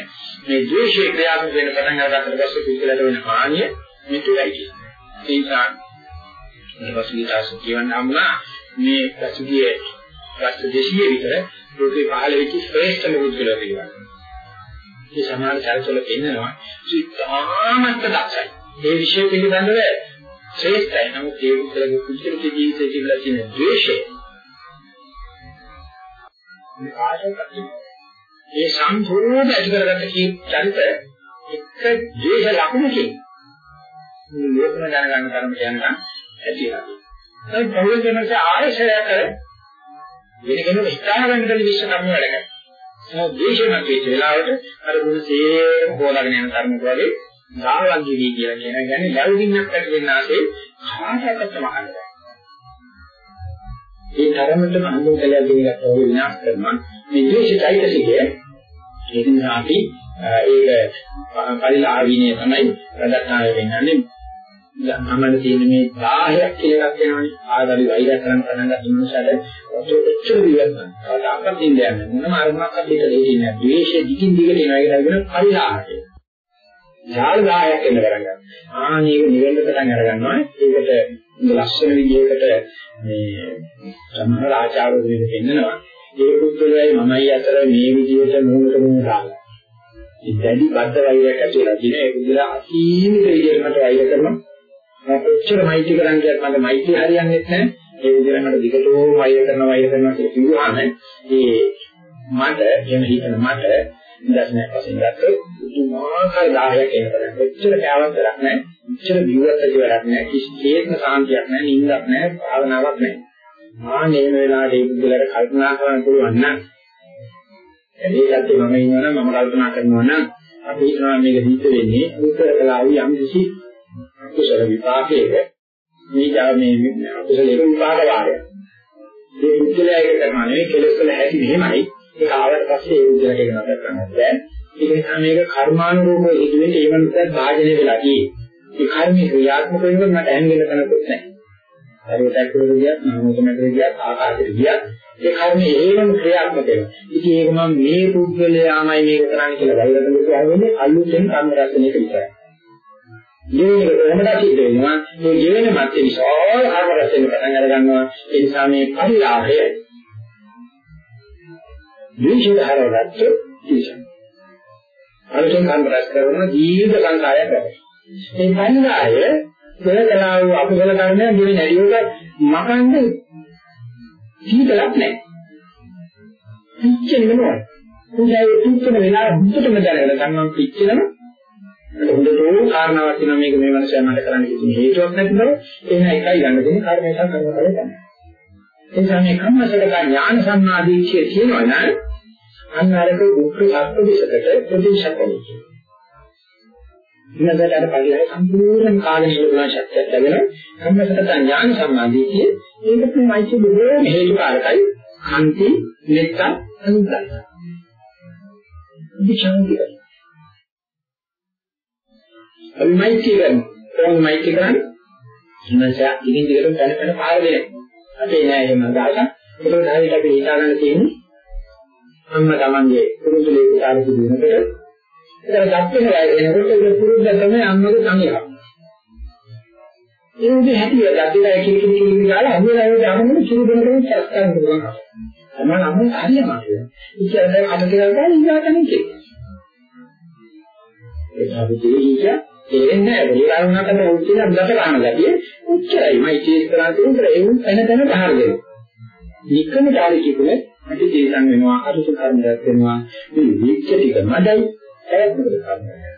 මේ ද්වේෂයේ ක්‍රියාත්මක වෙන පටන් ගන්නකොට පස්සේ පිළිලට වෙන හානිය මෙතුයි කියන්නේ. ඒ නිසා මේ වසුලිතාස කියවන්න හම්බුණා මේ පසුගිය රාෂ්ට්‍ර දේශීය විතර ලෝකේ පහළ වෙච්ච ශ්‍රේෂ්ඨම බුද්ධිලා පිළිගන්න. මේ සමාන චරිතවල පෙන්නනවා සිතාමත් දක්ෂයි. මේ විෂය පිළිබඳව ශ්‍රේෂ්ඨයි. නමුත් ඒ බුද්ධලගේ කුජිත ජීවිතයේ තිබලා තියෙන ද්වේෂය මේ කාටවත් ඒ සම්පූර්ණ ඇති කරගත්ත චරිත එක ද්වේෂ ලක්ෂණකින් මේ ලෝකම දැනගන්න තරම යනකම් ඇතිලා. ඒ ප්‍රවේශනස ආයශය කර වෙන කෙනෙකු හිතා ගන්න බැරි විශ්ව කර්ම වැඩ කරනවා. ඒ ද්වේෂමත් වෙච්ච වෙලාවට අර මුසේම හොලාගෙන යන කර්මක වගේ ධාවලංගිවි කියලා කියන කියන්නේ ලැබුමින්නක් ඇති වෙන ආසේ කාටවත් මහන්නේ. ඒ තරමටම අනුකූලයක් දෙන්නට ඕන විනාශ කරනවා. මේ ද්වේෂයිතසිකය ඒක නිසා අපි ඒක පරිලාභීනේ තමයි ප්‍රදත්තාවේ වෙන්නන්නේ අමල තියෙන මේ 10ක් කියලා එකක් වෙනවනේ ආදාලි වෛරය කරන් පටන් ගන්න මොනසාද ඔච්චර විවස්න කවදාකවත් ඉන්නේ නැහැ. මොනම අරමුණක් අපිට දෙන්නේ නැහැ. ද්වේෂය දිගින් දිගට එනවා කියලා කියන පරිලාහය ඥාන 10ක් එන්න කරගන්න ආනේක නිවෙන්න පටන් අර ගන්නවා ඒකට ලක්ෂණ විදිහකට මේ සමහර ආචාර්යවරු දෙන්නවා ඒ පුද්ගලයයි මමයි අතර මේ විදිහට මූලක මූල දාලා. ඒ දැඩි බද්ධ වෛරයක් ඇති වෙලා තියෙන ඒ පුද්ගලයා අසීමිත විදිහට මට වෛර කරනවා. මම කොච්චර මෛත්‍රී කරන් කියත් මට මෛත්‍රී හරියන්නේ නැහැ. ඒ විදිහට මට දිගටම වෛර කරනවා වෛර කරනවා කියලා කිව්වහම ඒ මට එහෙම හිතන මට දර්ශනයක් වශයෙන් ගත්තොත් පුදුමාකාර 10ක් එන්න බලන්න. කොච්චර කෑවක් කරක් නැහැ. කොච්චර බිව්වත් ඇති වැඩක් නැහැ. කිසි හේතුන සාන්තියක් නැහැ, නිින්දක් නැහැ, භාවනාවක් නැහැ. ආනේ වෙලාවට ඒ බුද්ධලට කල්පනා කරන්න පුළුවන් නම් එදේකට මම ඉන්නවනම් මම කල්පනා කරනවා නම් අපි හිතනවා මේක හිත වෙන්නේ උත්තරලා වූ යම් කිසි කුසල විපාකයක මේ ජා මේ අකුසල විපාක වාරය. මේ පුද්ගලයා එක කරනවා නෙවෙයි කෙලෙස් වල හැටි මෙහෙමයි. ඒක ආවට පස්සේ ඒ පුද්ගලයාට ඒක නතර කරන්න බෑ. ඒක නිසා මේක කර්මානුරූපව ඉදිරියට ඒ වෙනසක් භාජනය වෙලා තියෙන්නේ. ඒ කර්මී ක්‍රියාත්මක වෙනකොට මට ඇඟෙන්න තැනකුත් නැහැ. හරියට කරුණු ගියත් මොනකමකට ගියත් ආකාශයට ගියත් ඒ කර්මයේ හේවම ක්‍රියාත්මක වෙනවා. ඉතින් ඒක මම මේ පුද්ගලයාමයි මේක කරන්නේ කියලා වෛරතන කියන්නේ අලුතෙන් කර්ම රැස්නෙක විතරයි. ජීවිතේ කොහොමද සිද්ධ වෙනවා මේ ජීවන මැත්තේ විශාල කර්ම රැස්ෙන්න පටන් අර ගන්නවා ඒ නිසා මේ පරිලාභය දීශාරවත්ත දීශා අලුතෙන් කර්ම රැස් කරන ජීවිත සංකාරයක් වැඩි මේ පරිලාය දෙලකලා වූ අකුසල කර්මය ජීවි නැරියෝක මකන්නේ සීතලක් නැහැ පිච්චෙන්නේ මොනවද? උන්ගේ පිච්චෙන වෙලාව හුත්තටම දැනගෙන ගන්නවා පිච්චෙනවා හොඳටම කාරණාවක් තියෙනවා. මේක මේ මනසෙන් මට කරන්න කිසි හේතුවක් නැතිව එහෙනම් එකයි ගන්න දෙන්නේ කර්මය සහ කර්ම කරේ තමයි. ඒ නිසා මේ කම්මසලක ඥාන සම්මාදීච්චය කියනවා නම් අන්න අරක දුක්ඛ සත්‍ය විසකට ප්‍රතිශතයි. ඉන්නකට අර පරිලය සම්පූර්ණ කාගෙන ඉන්න ශක්තියක් ලැබෙන කම්මසලක ඥාන සම්මාදීච්චය ඒක තුමයිච බොහෝ හේතුකාරකයි අන්ති මෙත්ත අනුග්‍රහය. විචාරය අපි මෛත්‍රී කරනවා. කොහොමද මෛත්‍රී කරන්නේ? ඉන්නසා ඉතින් දිගටම පැන පැන පාර දෙන්නේ. අපේ නෑ එහෙම අදහසක්. ඒක තමයි අපි හිතා ගන්න තියෙන්නේ. අම්මා තමන්ගේ පුරුදුලේ කාර්ය දිනකට ඒතර දැක්කේ එනකොට ඒක පුරුද්ද තමයි අම්මගේ සංගය. ඒ උදේ හැටිය දැක්කේ කිලි කිලි කිලි ගාලා අහුවලා ඒක අරමුණු කිලි දෙනකොට සස්කම් කරනවා. තමයි අම්මා හරියම. ඉතින් දැන් අද කියලා ගන්න ඉඳලා තමයි ඒක අපි දෙවියන් තේරෙන්නේ නැහැ. ඒ කරුණකට උච්චින අදට ගන්න ගැතිය උච්චරයි. මෛත්‍රී කරා තුනතර ඒ උන් තැන තැන පහර දෙනවා. නිකම ධාරිකී කුල අපි තේරන් වෙනවා අරුස කර්මයක් වෙනවා. මේ විච්ච ටික මඩයි ඇත්තට කරන්නේ.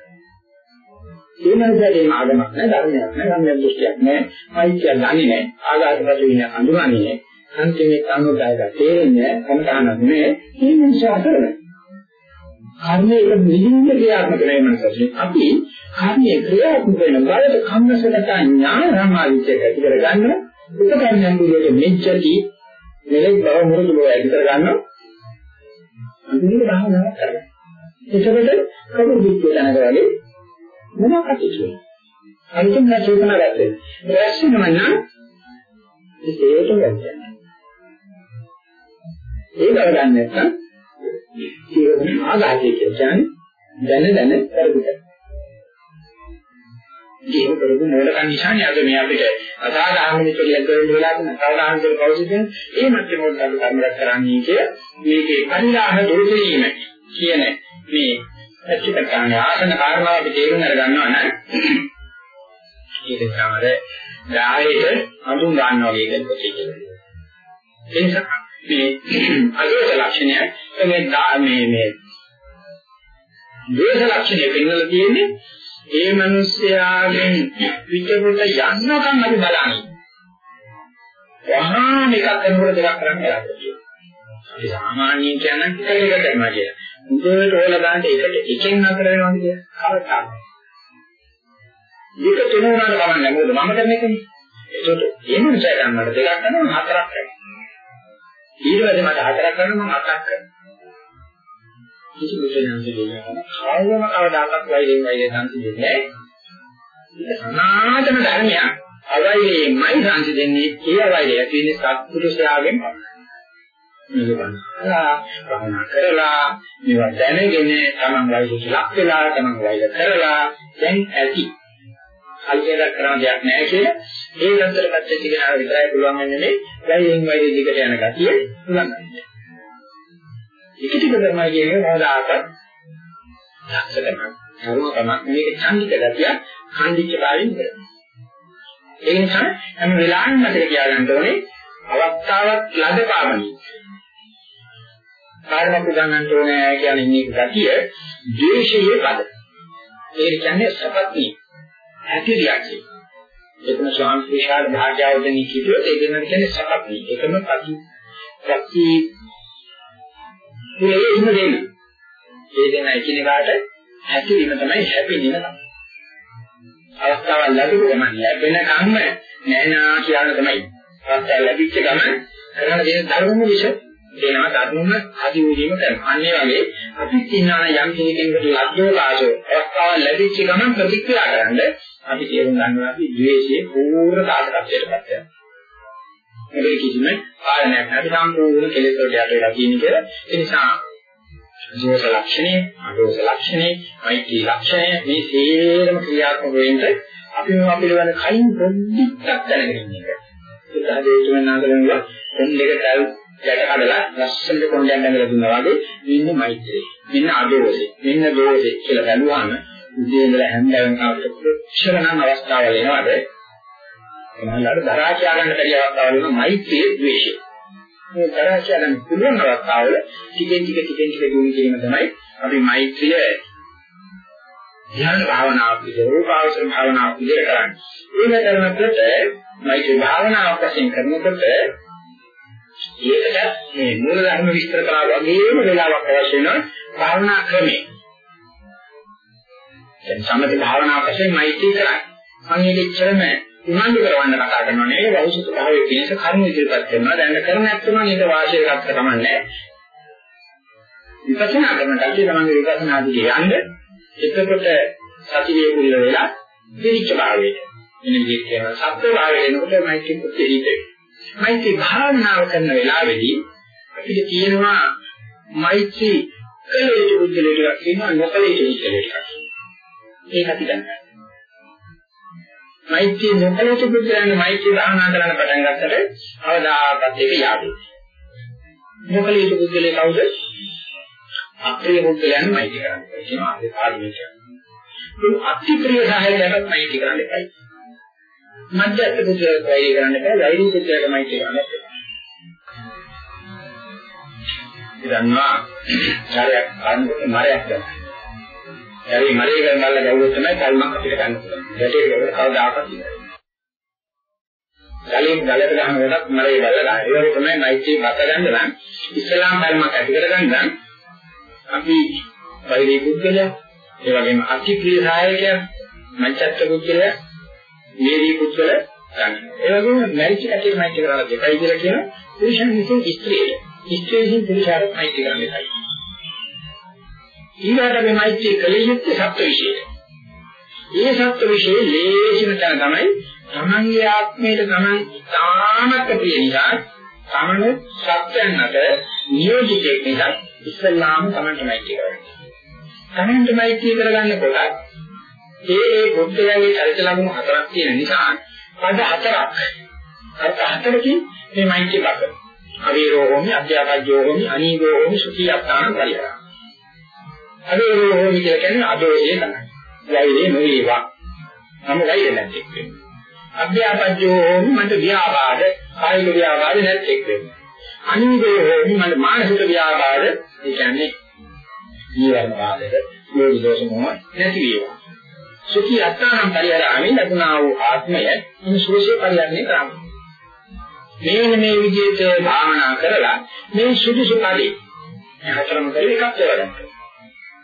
ඒ මනසේ ආගමක් නැහැ ධර්මයක් නැහැ ධර්ම දෘෂ්ටියක් නැහැ. මෛත්‍රිය දන්නේ නැහැ. ආගාතපද වින අඳුරන්නේ නැහැ. අන්තිමේ අනුදායක තේරෙන්නේ කමතානක් නෙමෙයි. මේ නිසා කරන්නේ. කර්මයක නිදින්න ක්‍රියාත්මක වෙන මනසෙන් අපි කර්මයේ ක්‍රියාත්මක වෙන බලද කම්මසලක ඥාන සමාධිත්‍ය ඇති කරගන්න උපකරණයන් විදිහට මෙච්චටි මෙලෙක් බව මුරුදු බව ඇති කරගන්න. අනිත් භාවනාවක් කරනවා. එතකොට කවුරු දුක් වෙනවද මොනවා කටයුතු අන්තිම චේතනා රැස්සේ රැස්සෙනවා නම් ඒකට වැටෙනවා ඒ බව ගන්න නැත්නම් ඒක ආඝාතය කියන්නේ දැන දැන කරගන්න. ඒක කරපු මොඩකන් නිසානේ අද මේ අපිට අසාධාරණ විචලියක් කරන්න වෙලා තියෙන අසාධාරණ දේ කවුරුද ඒ මැද මොකද කර්මයක් කරන්නේ කිය මේකේ පරිණාම දුරු කිරීම කියන මේ ඇත්තටම ආසන කාරණාව අපි තේරුම් අරගන්නවා නම් ඒක තමයි ධායයට හඳුන් ගන්නවා වගේ දෙයක් තියෙනවා. ඒ නිසා මේ අදෝස ලක්ෂණය මේ මේ මේ දේශ ලක්ෂණය පෙන්වලා තියෙන්නේ ඒ මිනිස්යාගෙන් පිටුපුට යන්නකම් අපි බලන්නේ. වහා මේක කරනකොට දෙකක් කරන්න යනවා. ඒ සාමාන්‍යයෙන් කියන එක කරනවා කිය. මුදේට හොල ගන්න එකට එකෙන් නතර වෙනවා කිය. කවදාද? මේක තුනකට බලන්න මොකද මම කරන්නේ කියන්නේ. ඒකට ඒ මිනිසා ගන්නට දෙකක් කරනවා හතරක් කරනවා. ඊට පස්සේ මට හතරක් කරනවා මම අටක් කරනවා. කිසි විශේෂයක් දෙන්නේ කායම කවදාකවත් වෛරයෙන් වෛරය සංසිඳෙන්නේ නැහැ. සනාතන ධර්මයක් අවෛරයෙන්මයි සංසිඳෙන්නේ. ඒ අවෛරය තියෙන්නේ සත්පුරුෂයාගෙන් මේක භාවනා කරලා මේවා දැනගෙන තමන් වෛරයට ලක් වෙලා තමන් වෛර කරලා දැන් ඇති කල්පයක් කරන දෙයක් නැහැ කියලා ඒ අතර පැත්තේ තියනවා විතරයි පුළුවන් වෙන්නේ වෛරයෙන් වෛරය දිගට යන ගතිය පුළුවන්. එක ටික තමයි කියන්නේ මොනවාකට ලක්ෂණ කරුණ තමයි මේක ඡන්දික ගතිය ඛණ්ඩිච්ච බාරින් කරනවා. ඒ නිසා හැම වෙලාවෙම මතක තියාගන්න ඕනේ අවස්ථාවක් ලැබපාමනි. කාර්යයක් උගන්වන්න ඕනේ කියන්නේ මේක ගතිය ද්වේෂයේ පද. ඒ කියන්නේ සපත්නි ඇතිරියක් කියන්නේ. එතන ශාන්ති විශාල භාග්‍යවදනි කියුවොත් ඒක නම් කියන්නේ සපත්නි. එකම පති ප්‍රති පුරේ ඉන්න දෙන්න. ඒ දෙන එකිනෙකාට හැකිරීම තමයි හැපෙන්නේ නේද? අවස්ථාවක් ලැබුණම ලැබෙන කම්ම නෑනා කියන තමයි. අවස්ථාව ලැබිච්ච ගමන් කරන දේ ධර්මම විෂ දෙනවා ධර්මම ආදි වීම කරනවා. අන්නේ වගේ අපි ඉන්නා යම් කෙනෙකුට ලද්දෝකාශෝ අවස්ථාව ලැබිච්ච ගමන් ප්‍රතික්‍රියා කරන්න අපි තේරුම් ගන්නවා අපි ද්වේෂයේ පූර්ණ සාධකත්වයට පත් වෙනවා. මේක කිසිම කාරණයක් නැති සම්පූර්ණ කෙලෙස් වලට යට වෙලා තියෙන කියලා. ඒ නිසා දෝෂ ලක්ෂණේ, අදෝෂ ලක්ෂණේ, මෛත්‍රී ලක්ෂණය මේ සේරම ක්‍රියාත්මක වෙන්න අපි මේවා පිළිබඳ කයින් පොඩ්ඩක් දැනගෙන ඉන්න එක. ඒක හදේතුන් නාගලනවා කොන් දෙක තල් යට කඩලා ලස්සනට කොණ්ඩයක් ඇඳලා දුන්නා වගේ මෙන්න මෛත්‍රී. මෙන්න අදෝෂේ. මෙන්න දෝෂේ කියලා බැලුවාම උදේ ඉඳලා හැන්දෑවෙන් කාට කොච්චරනම් අවස්ථාවල එනවද? එනහලට දරා කියා ගන්න බැරි අවස්ථාවල වෙන මෛත්‍රී ද්වේෂය. මේ දරා කියා ගන්න පුළුවන් අවස්ථාවල ටිකෙන් ටික ටිකෙන් ටික දිනු කිරීම තමයි අපි මෛත්‍රිය ධ්‍යාන භාවනාව පිළිබඳව රූපාවචර භාවනාව පිළිබඳව කරන්නේ. ඒක කරනකොට මෛත්‍රී භාවනාව වශයෙන් කරනකොට ඒකට මේ මූල ධර්ම විස්තර කරා වගේම වෙලාවක් අවශ්‍ය වෙනවා භාවනා ක්‍රමේ. දැන් සම්මත භාවනාව වශයෙන් මෛත්‍රී කරන්නේ. මම ඒක ඉච්චරම උනන්දු කරවන්න කතා කරනවා නේ වෞසුත භාවයේ පිණිස කර්ම ඉදිරිපත් කරනවා. දැන් කරන්න නැත්නම් මේක වාසිය ගන්න කමන්නේ විපස්සනා කරනකොට අපි තමන්ගේ විපස්සනා දිගේ යන්න. එතකොට සති වේකුල්ල වෙලා පිළිච්ච භාවයට. එන විදිහට කියන සත්‍ය භාවයට එනකොට මෛත්‍රී කුත්තේ හිතේ. මෛත්‍රී භාවනාව කරන වෙලාවේදී අපිට තියෙනවා මෛත්‍රී කලේට බුද්ධලේට කියනවා නොකලේට බුද්ධලේට ඒක අපි දන්නවා. මෛත්‍රී නොකලට පුදුරන්නේ මෛත්‍රී භාවනා කරන්න පටන් ගත්තට අවදාපත් එක යාවේ. නොකලට පුදුලේ කවුද? අප්‍රිය පුදුලයන් මෛත්‍රී කරන්නේ. කියනවා අපි පාඩුවේ කියනවා. අති ප්‍රිය සහායකයන්ට මෛත්‍රී කරන්න එපයි. මධ්‍යස්ථ පුදුලයට මෛත්‍රී කරන්න එපයි. වෛරී පුදුලයට මෛත්‍රී කරන්න එපයි. ඉදන්වා කාර්යයක් කරනකොට මරයක් කරනවා. ඒ මරේ ගන්නල්ල ගැවුවොත් තමයි කල්මක් අපිට ගන්න පුළුවන්. ගැටේ ගැවුවොත් කවදාකවත් ඉන්නේ ගලෙන් ගලට ගහන වෙලක් මරේ බලලා ඒක තමයි මෛත්‍රී මත ගන්න නම් ඉස්ලාම් ධර්මයක් ඇති කරගන්න නම් අපි පරිදි පුද්ගලයා ඒ වගේම අති ප්‍රිය සහායකයා මච්ඡත්ත පුද්ගලයා මේදී පුද්ගල ගන්න. ඒ වගේම මෛත්‍රී කටේ මෛත්‍රී කරලා දෙකයි කියලා කියන පුරුෂයන් විසින් ස්ත්‍රියට ස්ත්‍රී විසින් පුරුෂයාට මෛත්‍රී කරන්න දෙකයි. ඊළඟට මේ මෛත්‍රී කලේ යුත්තේ සත්‍ය විශේෂය. ඒ සත්‍ය විශේෂය ලේසිම තැන තමයි තමන්ගේ ආත්මයට තමන් තාමත් ප්‍රිය නිසා තමන සත්‍යයන් අතර නියෝජිතෙක් නිසා ඉස්සල්ලාම තමන්ට මෛත්‍රී කරන්නේ. තමන්ට මෛත්‍රී කරගන්නකොට ඒ ඒ බුද්ධයාගේ චරිත ලක්ෂණ හතරක් තියෙන නිසා පද හතරක් අර්ථ හතරකින් මේ මෛත්‍රී පද. අවීරෝ හෝමි, අධ්‍යාපජ්ජෝ හෝමි, අනීගෝ හෝමි, සුඛී අත්තාන පරිහරණ. අදෝරෝ හෝමි කියලා කියන්නේ අදෝරේ තමයි. වෛරේ නොවේවා. නම වෛර නැත්තේ වෙන්නේ. අභ්‍යාපජ්ජෝ හෝමි මන්ට ව්‍යාපාද, කායික ව්‍යාපාද නැත්තේ වෙන්නේ. අනිදෝ හෝමි මන්ට මානසික ව්‍යාපාද, ඒ කියන්නේ ජීවන බාධක, යෝග දෝෂ මොහ නැති වේවා. සුඛී අත්තානම් පරිහරණය ලැබුණා වූ ආත්මය මේ සුවසේ පරිහරණය කරන්නේ. මේන මේ විදිහට භාවනා කරලා මේ සුදුසු පරිදි හතරම කරේ එකක් කරගන්න.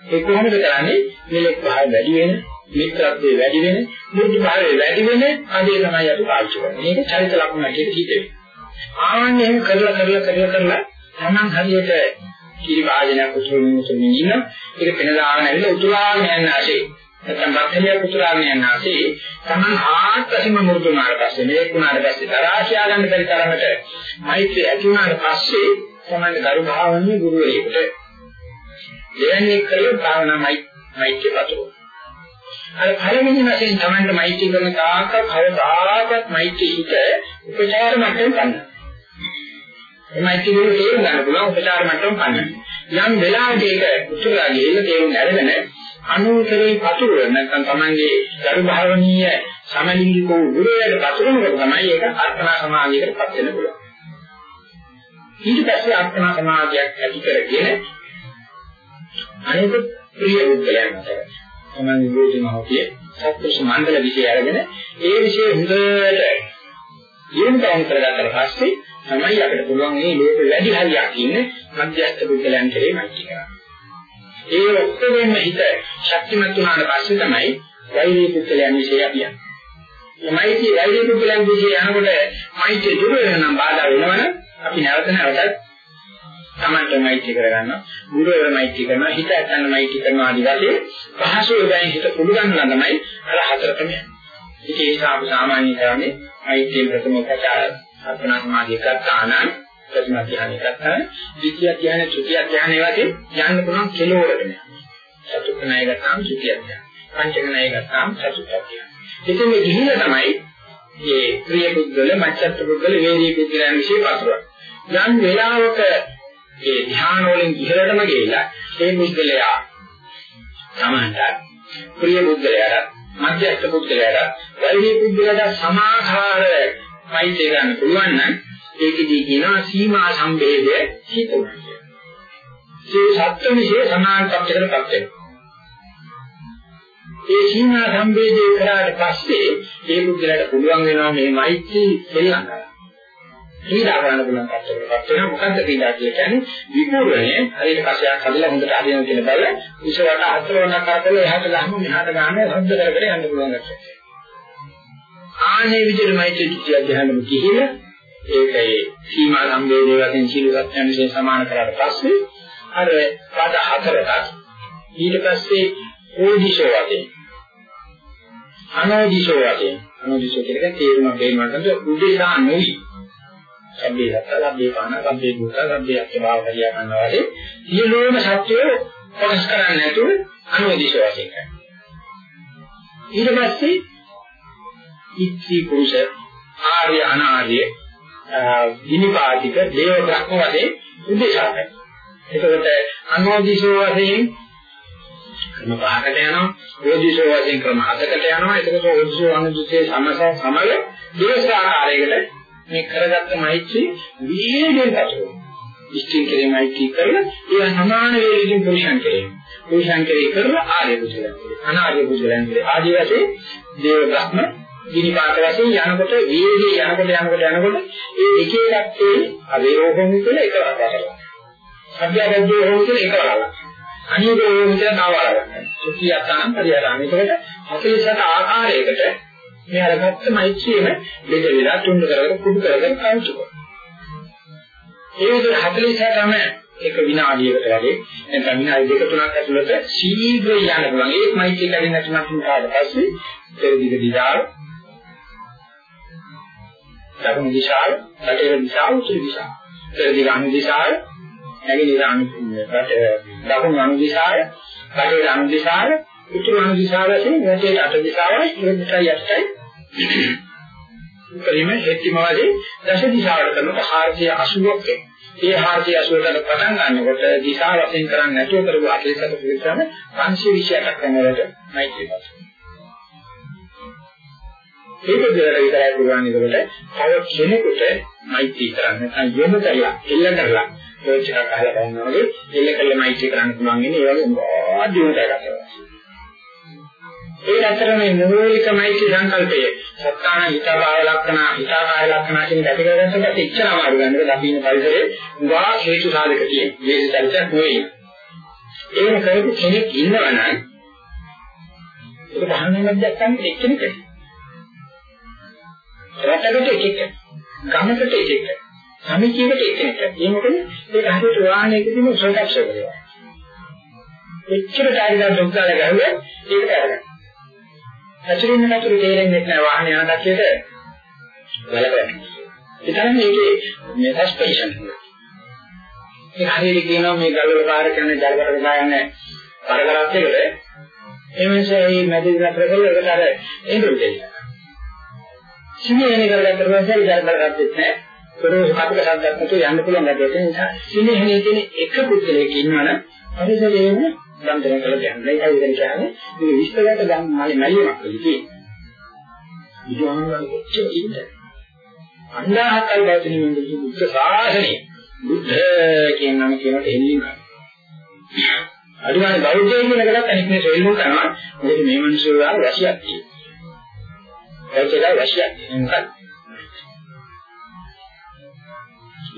ඒ කොහොමද කරන්නේ? මෙලෙක් භාවය වැඩි වෙන, මිත්‍රත්වයේ වැඩි වෙන, මුරුදු භාවය වැඩි වෙන අදේ තමයි අපි පාවිච්චි කරන්නේ. මේක චරිත ලක්ෂණ හැටියට හිතේ. ආන්නේ එහෙම කරලා කරලා කරලා කරලා තමන් හරියට කිරි වාදනයක් උතුරුමින් උතුරුමින් ඉන්න ඒක පෙන දාගෙන ඇවිල්ලා උතුරාගෙන යන ආසේ නැත්නම් බක්තරියක් උතුරාගෙන යන ආසේ තමන් ආත්පසීම මුරුදු වුණාට පස්සේ මේක වුණාට පස්සේ තරහා කියා ගන්න බැරි තරමට මෛත්‍රී ඇති වුණාට පස්සේ තමන්ගේ ගරු භාවනීය ගුරුවරයෙකුට දෙවැන්නේ කළේ භාවනාමයි මෛත්‍රී පතෝ. අර පළවෙනි වශයෙන් Tamanට මෛත්‍රී කරන තාක කවදාකවත් මෛත්‍රී හිත උපචාර මට්ටම ගන්න. මේ මෛත්‍රී වල තේරුම් ගන්න පුළුවන් උපචාර මට්ටම ගන්න. යම් වෙලාවක ඒක උතුරලා ගිහින් තේරුම් අරගෙන අනුතරේ පතුර නැත්නම් Tamanගේ ගරු භාවනීය සමලිංගික ගුරුවරයාට පතුරනකොට තමයි ඒක අර්ථනා සමාධියකටපත් වෙන්න පුළුවන්. ඊට පස්සේ අර්ථනා සමාධියක් ඇති කරගෙන අනික ප්‍රිය උද්දලයන් අතර තමයි යෝජනාවකේ සත්පුරුෂ මණ්ඩල විෂය අරගෙන ඒ විෂය හොඳට දියුණුවම් කරගත්තට පස්සේ තමයි අපිට පුළුවන් මේ ලෝක වැඩි හරියක් ඉන්නේ මධ්‍යස්ථ බුද්ධලයන් කෙරේ මැටි කරන්නේ. ඒ ඔක්කොගෙම හිත ශක්තිමත් වුණාට පස්සේ තමයි වෛරී බුද්ධලයන් විෂය අපි යන්නේ. මේ මෛත්‍රී වෛරී බුද්ධලයන් විෂය යනකොට මෛත්‍රී දුර වෙන නම් බාධා වෙනවනේ අපි නැවත නැවතත් තමන්ටමයිටි කරගන්නවා ගුරුවරමයිටි කරනවා හිත ඇත්තන්මයිටි කරනවා ආදි වශයෙන් පහසු වෙන හිත පුළුවන් නම් තමයි අර හතරටම යන්නේ. ඒක ඒ සාප සාමාන්‍ය කරන්නේ මෛත්‍රී ප්‍රථම උපචාර අර්පණ සමාධිය කරතාන ප්‍රථම ධ්‍යාන කරතාන ද්විතිය ධ්‍යාන තෘතිය ධ්‍යාන වගේ යන්න පුළුවන් කෙලවරට නෑ. චතුර්ථ ණය ගත්තාම තෘතිය ධ්‍යාන. පංචක ණය ගත්තාම චතුර්ථ ධ්‍යාන. ඉතින් මේ ගිහිල්ලා තමයි මේ ප්‍රිය පුද්ගල මච්ඡත් පුද්ගල වේදී පුද්ගලයන් විශ්ේ පසුරක්. යම් වෙලාවක ඒ ධ්‍යාන වලින් ඉහළටම ගිහිලා ඒ පුද්ගලයා සමාන්තර ප්‍රිය පුද්ගලයාට මධ්‍යස්ථ පුද්ගලයාට වෛරී පුද්ගලයාට සමාහාර මෛත්‍රී ගන්න පුළුවන් නම් ඒකදී කියනවා සීමා සම්බේධය හිතුවා. ඒ සත්‍ය විශේෂ සමාන තත්ත්වයකටපත් වෙනවා. ඒ සීමා සම්බේධය කරාට පස්සේ ඒ පුද්ගලයාට පුළුවන් වෙනවා මේ මෛත්‍රී දෙලන්න. පීඩා කරන්න පුළුවන් කටයුත්තක් වෙනවා මොකද්ද පීඩා කියන්නේ? විපූර්ණය හරියට කසයක් හදලා හොඳට හරියන කියන බල විශ්වට අත්වරණක් කරලා එහාට ගහම මෙහාට ගහම හොද්ද කරගෙන යන්න පුළුවන් ගැටයක් ආනේ විදිහට මෛත්‍රී චුතිය ධ්‍යානෙම කිහිලා ඒකේ සීමා සම්බේධය වශයෙන් සීල සත්‍යයන් විසින් සමාන කරාට පස්සේ අර පද හතරට ඊට පස්සේ ඕදිශෝ වශයෙන් අනෝදිශෝ වශයෙන් අනෝදිශෝ කියන්නේ තේරුම දෙන්නට උදේසා නෙවෙයි සබ්බේ සත්ත, සබ්බේ පාන, සබ්බේ භූත, සබ්බේ අත්භාව කරියා ගන්නවා වගේ සියලුම සත්‍යය කොටස් කරන්නේ නැතුව අනුවදිශ වශයෙන් කරනවා. ඊට පස්සේ ඉච්ඡි පුරුෂ ආර්ය අනාර්ය විනිපාතික දේව බ්‍රහ්ම වගේ උදේශා කරනවා. එතකොට අනුවදිශෝ වශයෙන් ක්‍රම පහකට යනවා ඕදිශෝ වශයෙන් ක්‍රම හතකට යනවා එතකොට ඕදිශෝ අනුදිශේ සමස සමග දේශ ආකාරයකට මේ කරගත්ත මෛත්‍රී වීර්යයෙන් පතුරවන. ඉස්තින් කෙරේ මෛත්‍රී කරලා ඒ සමාන වේගකින් පුරුෂයන් කෙරේ. පුරුෂයන් කෙරේ කරලා ආර්ය කුසලයන් කෙරේ. අනාර්ය කුසලයන් කෙරේ. ආදි වශයෙන් දේව බ්‍රහ්ම දිනිපාත වශයෙන් යනකොට වීර්යය යනකොට යනකොට යනකොට ඒ එක එකක් ඒ අවේෝහම කියලා එක වතාවක්. සත්‍යබද්ධ හෝම කියලා එක වතාවක්. අනිත් හෝම කියලා තව වතාවක්. සුඛියතාන් පරිහරණ. ඒකට 47 ආකාරයකට මේ අරගත්ත මෛත්‍රියම දෙද වෙලා තුන් කරගෙන කුඩු කරගෙන කවුතු කරනවා. ඒ විදිහට 46ම එක විනාඩියකට වැඩි නැත්නම් විනාඩි දෙක තුනක් ඇතුළත ශීඝ්‍රයෙන් යන්න පුළුවන්. ඒක මෛත්‍රිය කැඩෙන්නේ නැතුණත් කාට පස්සේ පෙරදිග දිශාව දකුණු දිශාව, රටේ දිශාව, උතුරු දිශාව. පෙරදිග අනු දිශාව, නැගෙනහිර අනු දකුණු අනු දිශාව, රටේ අනු දිශාව, උතුරු අනු දිශාව වශයෙන් රටේ අට දිශාවයි, ඉරදිටයි යටයි උපරිම හෙත්තිම වගේ දශ දිශාවට කරනකොට 480ක් එනවා. ඒ 480කට පටන් ගන්නකොට දිශා වශයෙන් කරන්නේ නැතුව කරපු අකේසක පිළිසම 528ක් වෙනකොට මෛත්‍රී පස්ස. ඒක දෙකට විතරයි පුළුවන් ඒකට තව කෙනෙකුට මෛත්‍රී කරන්න නැත්නම් යොමු කරලා එල්ල කරලා ඒච එකක් අහලා බලනවා වගේ එල්ල කරලා මෛත්‍රී කරන්න පුළුවන් ඉන්නේ ඒ වගේ ආදිවට ගන්නවා. ඒ අතර මේ මූලිකමයි සංකල්පය. සත්‍යාන හිතාකාය ලක්ෂණ හිතාකාය ලක්ෂණ කියන දෙක කරගත්තට ඉච්ඡා අමාරු ගන්නද ලබින පරිසරේ උගා හේතු සාධක තියෙන විශේෂ චරිතයක් නෙවෙයි. ඒක කරපු කෙනෙක් ඉන්නවනම් ඒක භාවනා මැදයන් එක්කෙනෙක් රටකට එකෙක් ගමකට එකෙක් සමිතියකට එකෙක් ඒ මොකද ඒක හරියට වාහනයකදීම සංකල්ප කරනවා එච්චර ඩයිලා දුක්ඛාල ගහුවා ඒකට අරගන්න. ඇතුලින් නැතුරු තේරෙන්නේ නැහැ වාහනේ යන කට්ටියට බලපෑම. ඒ තරම් මේකේ මේ සස්පෙන්ෂන් ඒ හරියට කියනවා මේ ගල්වල පාර කරන ජලවලට දායන්නේ කරකරත් එකට එමන්සේ මේ මැදි නතර කරලා ඒකට අර එඳුල් දෙන්න. සිනේහනේ කරගත්තට පස්සේ ජලවල ගත්තේ නැහැ. පොරොස් අපිට සද්දක් නැතුව යන්න පුළුවන් ගැටේ. ඒ නිසා සිනේහනේ තියෙන එක පුද්ගලයෙක් ඉන්නවනම් පරිසරයේම බන්ධන කළ දෙන්නේ. ඒකයි වෙන කියන්නේ මේ විශ්වගත ගම් මාලේ නැලියක් විදිහේ. විද්‍යාවන්වල කොච්චර ඉන්නේ. අන්දාහකල් බවතින මේ බුද්ධ ශාසනය බුද්ධ කියන නම කියනට එල්ලින් කරනවා. අනිවාර්ය බෞද්ධයෙක් කියන එකකට අනිත් මේ සොයුම් කරනවා. මොකද මේ මිනිස්සු වල රැසියක් තියෙනවා. ඒකයි රැසියක් තියෙනවා.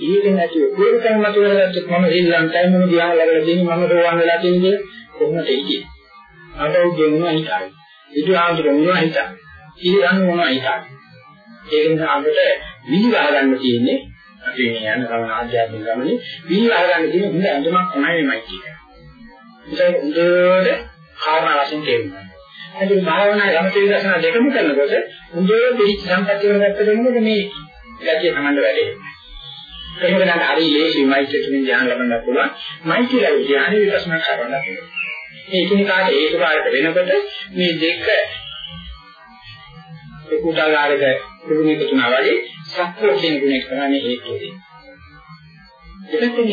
ඒක නැතුව පුරුතන් මත වෙනගත්තොත් මම ශ්‍රී ලංකාවේ මම දිහා ලැබලා තියෙන මම රෝවන් වෙලා තියෙන දේ කොහොමද ඉන්නේ? අඩෝගේ මොනවා හිතයි. ඉදු ආන්තර මොනවා හිතයි. ඉතින් මොනවා හිතයි. ඒක නිසා අපිට විහිවා ගන්න තියෙන්නේ අපි මේ යන ගමන ආධ්‍යාත්මික ගමනේ වී අරගන්න තියෙන හොඳ අඳුමක් තමයි මේ මෛත්‍රිය. ඒක හොඳට කාරණා වශයෙන් තේරුම් ගන්න. ඒක භාවනා යමතේ දර්ශන දෙකම කරනකොට හොඳට පිළිච්ච සම්පත්තිය වලට ගත්තොත් මේ ගැතිය තමයි වැඩේ. එහෙම නැත්නම් හරි ලේසි මෛත්‍රිය තුලින් ධ්‍යාන ලබන්න පුළුවන්. මෛත්‍රිය ලැබු ධ්‍යාන විපස්සනා කරන්න පුළුවන්. මේ එකිනෙකාට ඒකපාරට වෙනකොට මේ දෙක ඒ කුඩාකාරක කුරුණික තුනා වගේ සත්‍ය කියන ගුණය කරන්නේ හේතු වෙයි. දෙකකින්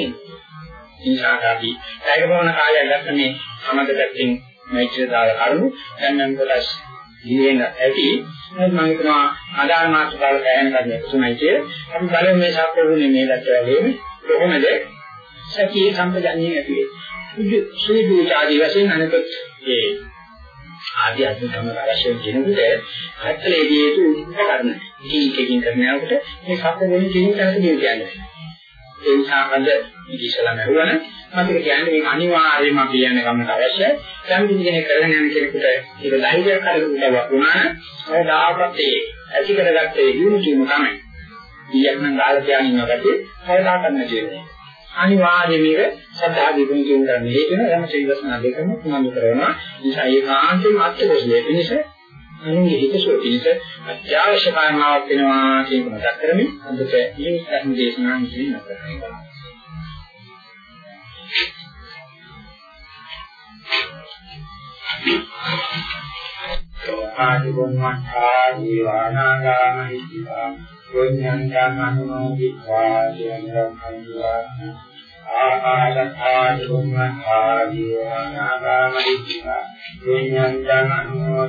ඉන්සාකාදී ඒකවන කාලයක් ගන්න මේ සමග පැත්තෙන් මෛත්‍රිය දාලා කරුණු දැන් නම් කොටස් ඉගෙන ඇති. මම හිතනවා ආදාන මාත්‍රකාල කයන කරන්නේ කොහොමයි කිය අපි බලමු මේ සාපේරුනේ මේ දැක්කේ වගේම කොහොමද සතිය සම්පජන්ණිය ඇති වෙන්නේ සුදු ආදී වශයෙන් අනිත් ඒ ආදී අධිකම අවශ්‍ය වෙනකොට හත්ලේදී ඒක උපකරණ කීකකින් කරනකොට මේ සත්‍ය වෙන කිසිම තැනක දෙයක් කියන්නේ. ඒ නිසා අද ඉතිසලා නරුවන අපිට කියන්නේ මේක අනිවාර්යයෙන්ම අපි යන ගමනට අවශ්‍යයි. යම් කිසි කෙනෙක් කරගෙන යන කෙනෙකුට ඒක ධෛර්යයක් කරගන්නවක් වුණා නම් ඒ දායකත් ඒ ඇති කරගත්ත ඒ දිනු කීම තමයි. ඊයක් නම් ගාලා තියාගෙන ඉන්නකොට හයලා කරන්න කියන්නේ. අනිවාර්යයෙන් මේක සද්ධා දීපුන් කියන කරන්නේ ඒක න යම ශ්‍රීවස්නා දෙකම උනන්දු කරනවා. නිසා ඒකාන්තයෙන්ම අත්‍යවශ්‍ය පිණිස අනුන්ගේ හිතසුව පිණිස අත්‍යවශ්‍ය කාරණාවක් වෙනවා කියන එක මතක් කරමින් අදට මේ ධර්ම දේශනාව ඉදිරි කරනවා. ආදිවන්තා දීවානාගාමිතා පුඤ්ඤං විත්වා යං රක්ඛන්වා ආකාලකාදිවන්තා දීවානාගාමිතා පුඤ්ඤං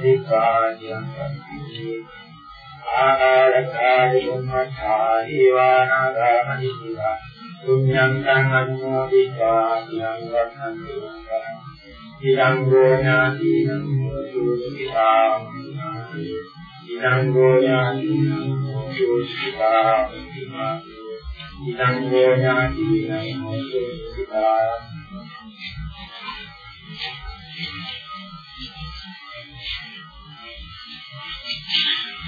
විත්වා යං රක්ඛන්වා ආකාලකාදිවන්තා දීවානාගාමිතා පුඤ්ඤං විත්වා යං රක්ඛන්වා ඉරංගෝ ඥාතිනං සුසිතා ඉරංගෝ ඥාතිනං සුසිතා ඉරංගෝ ඥාතිනං සුසිතා නිතරකල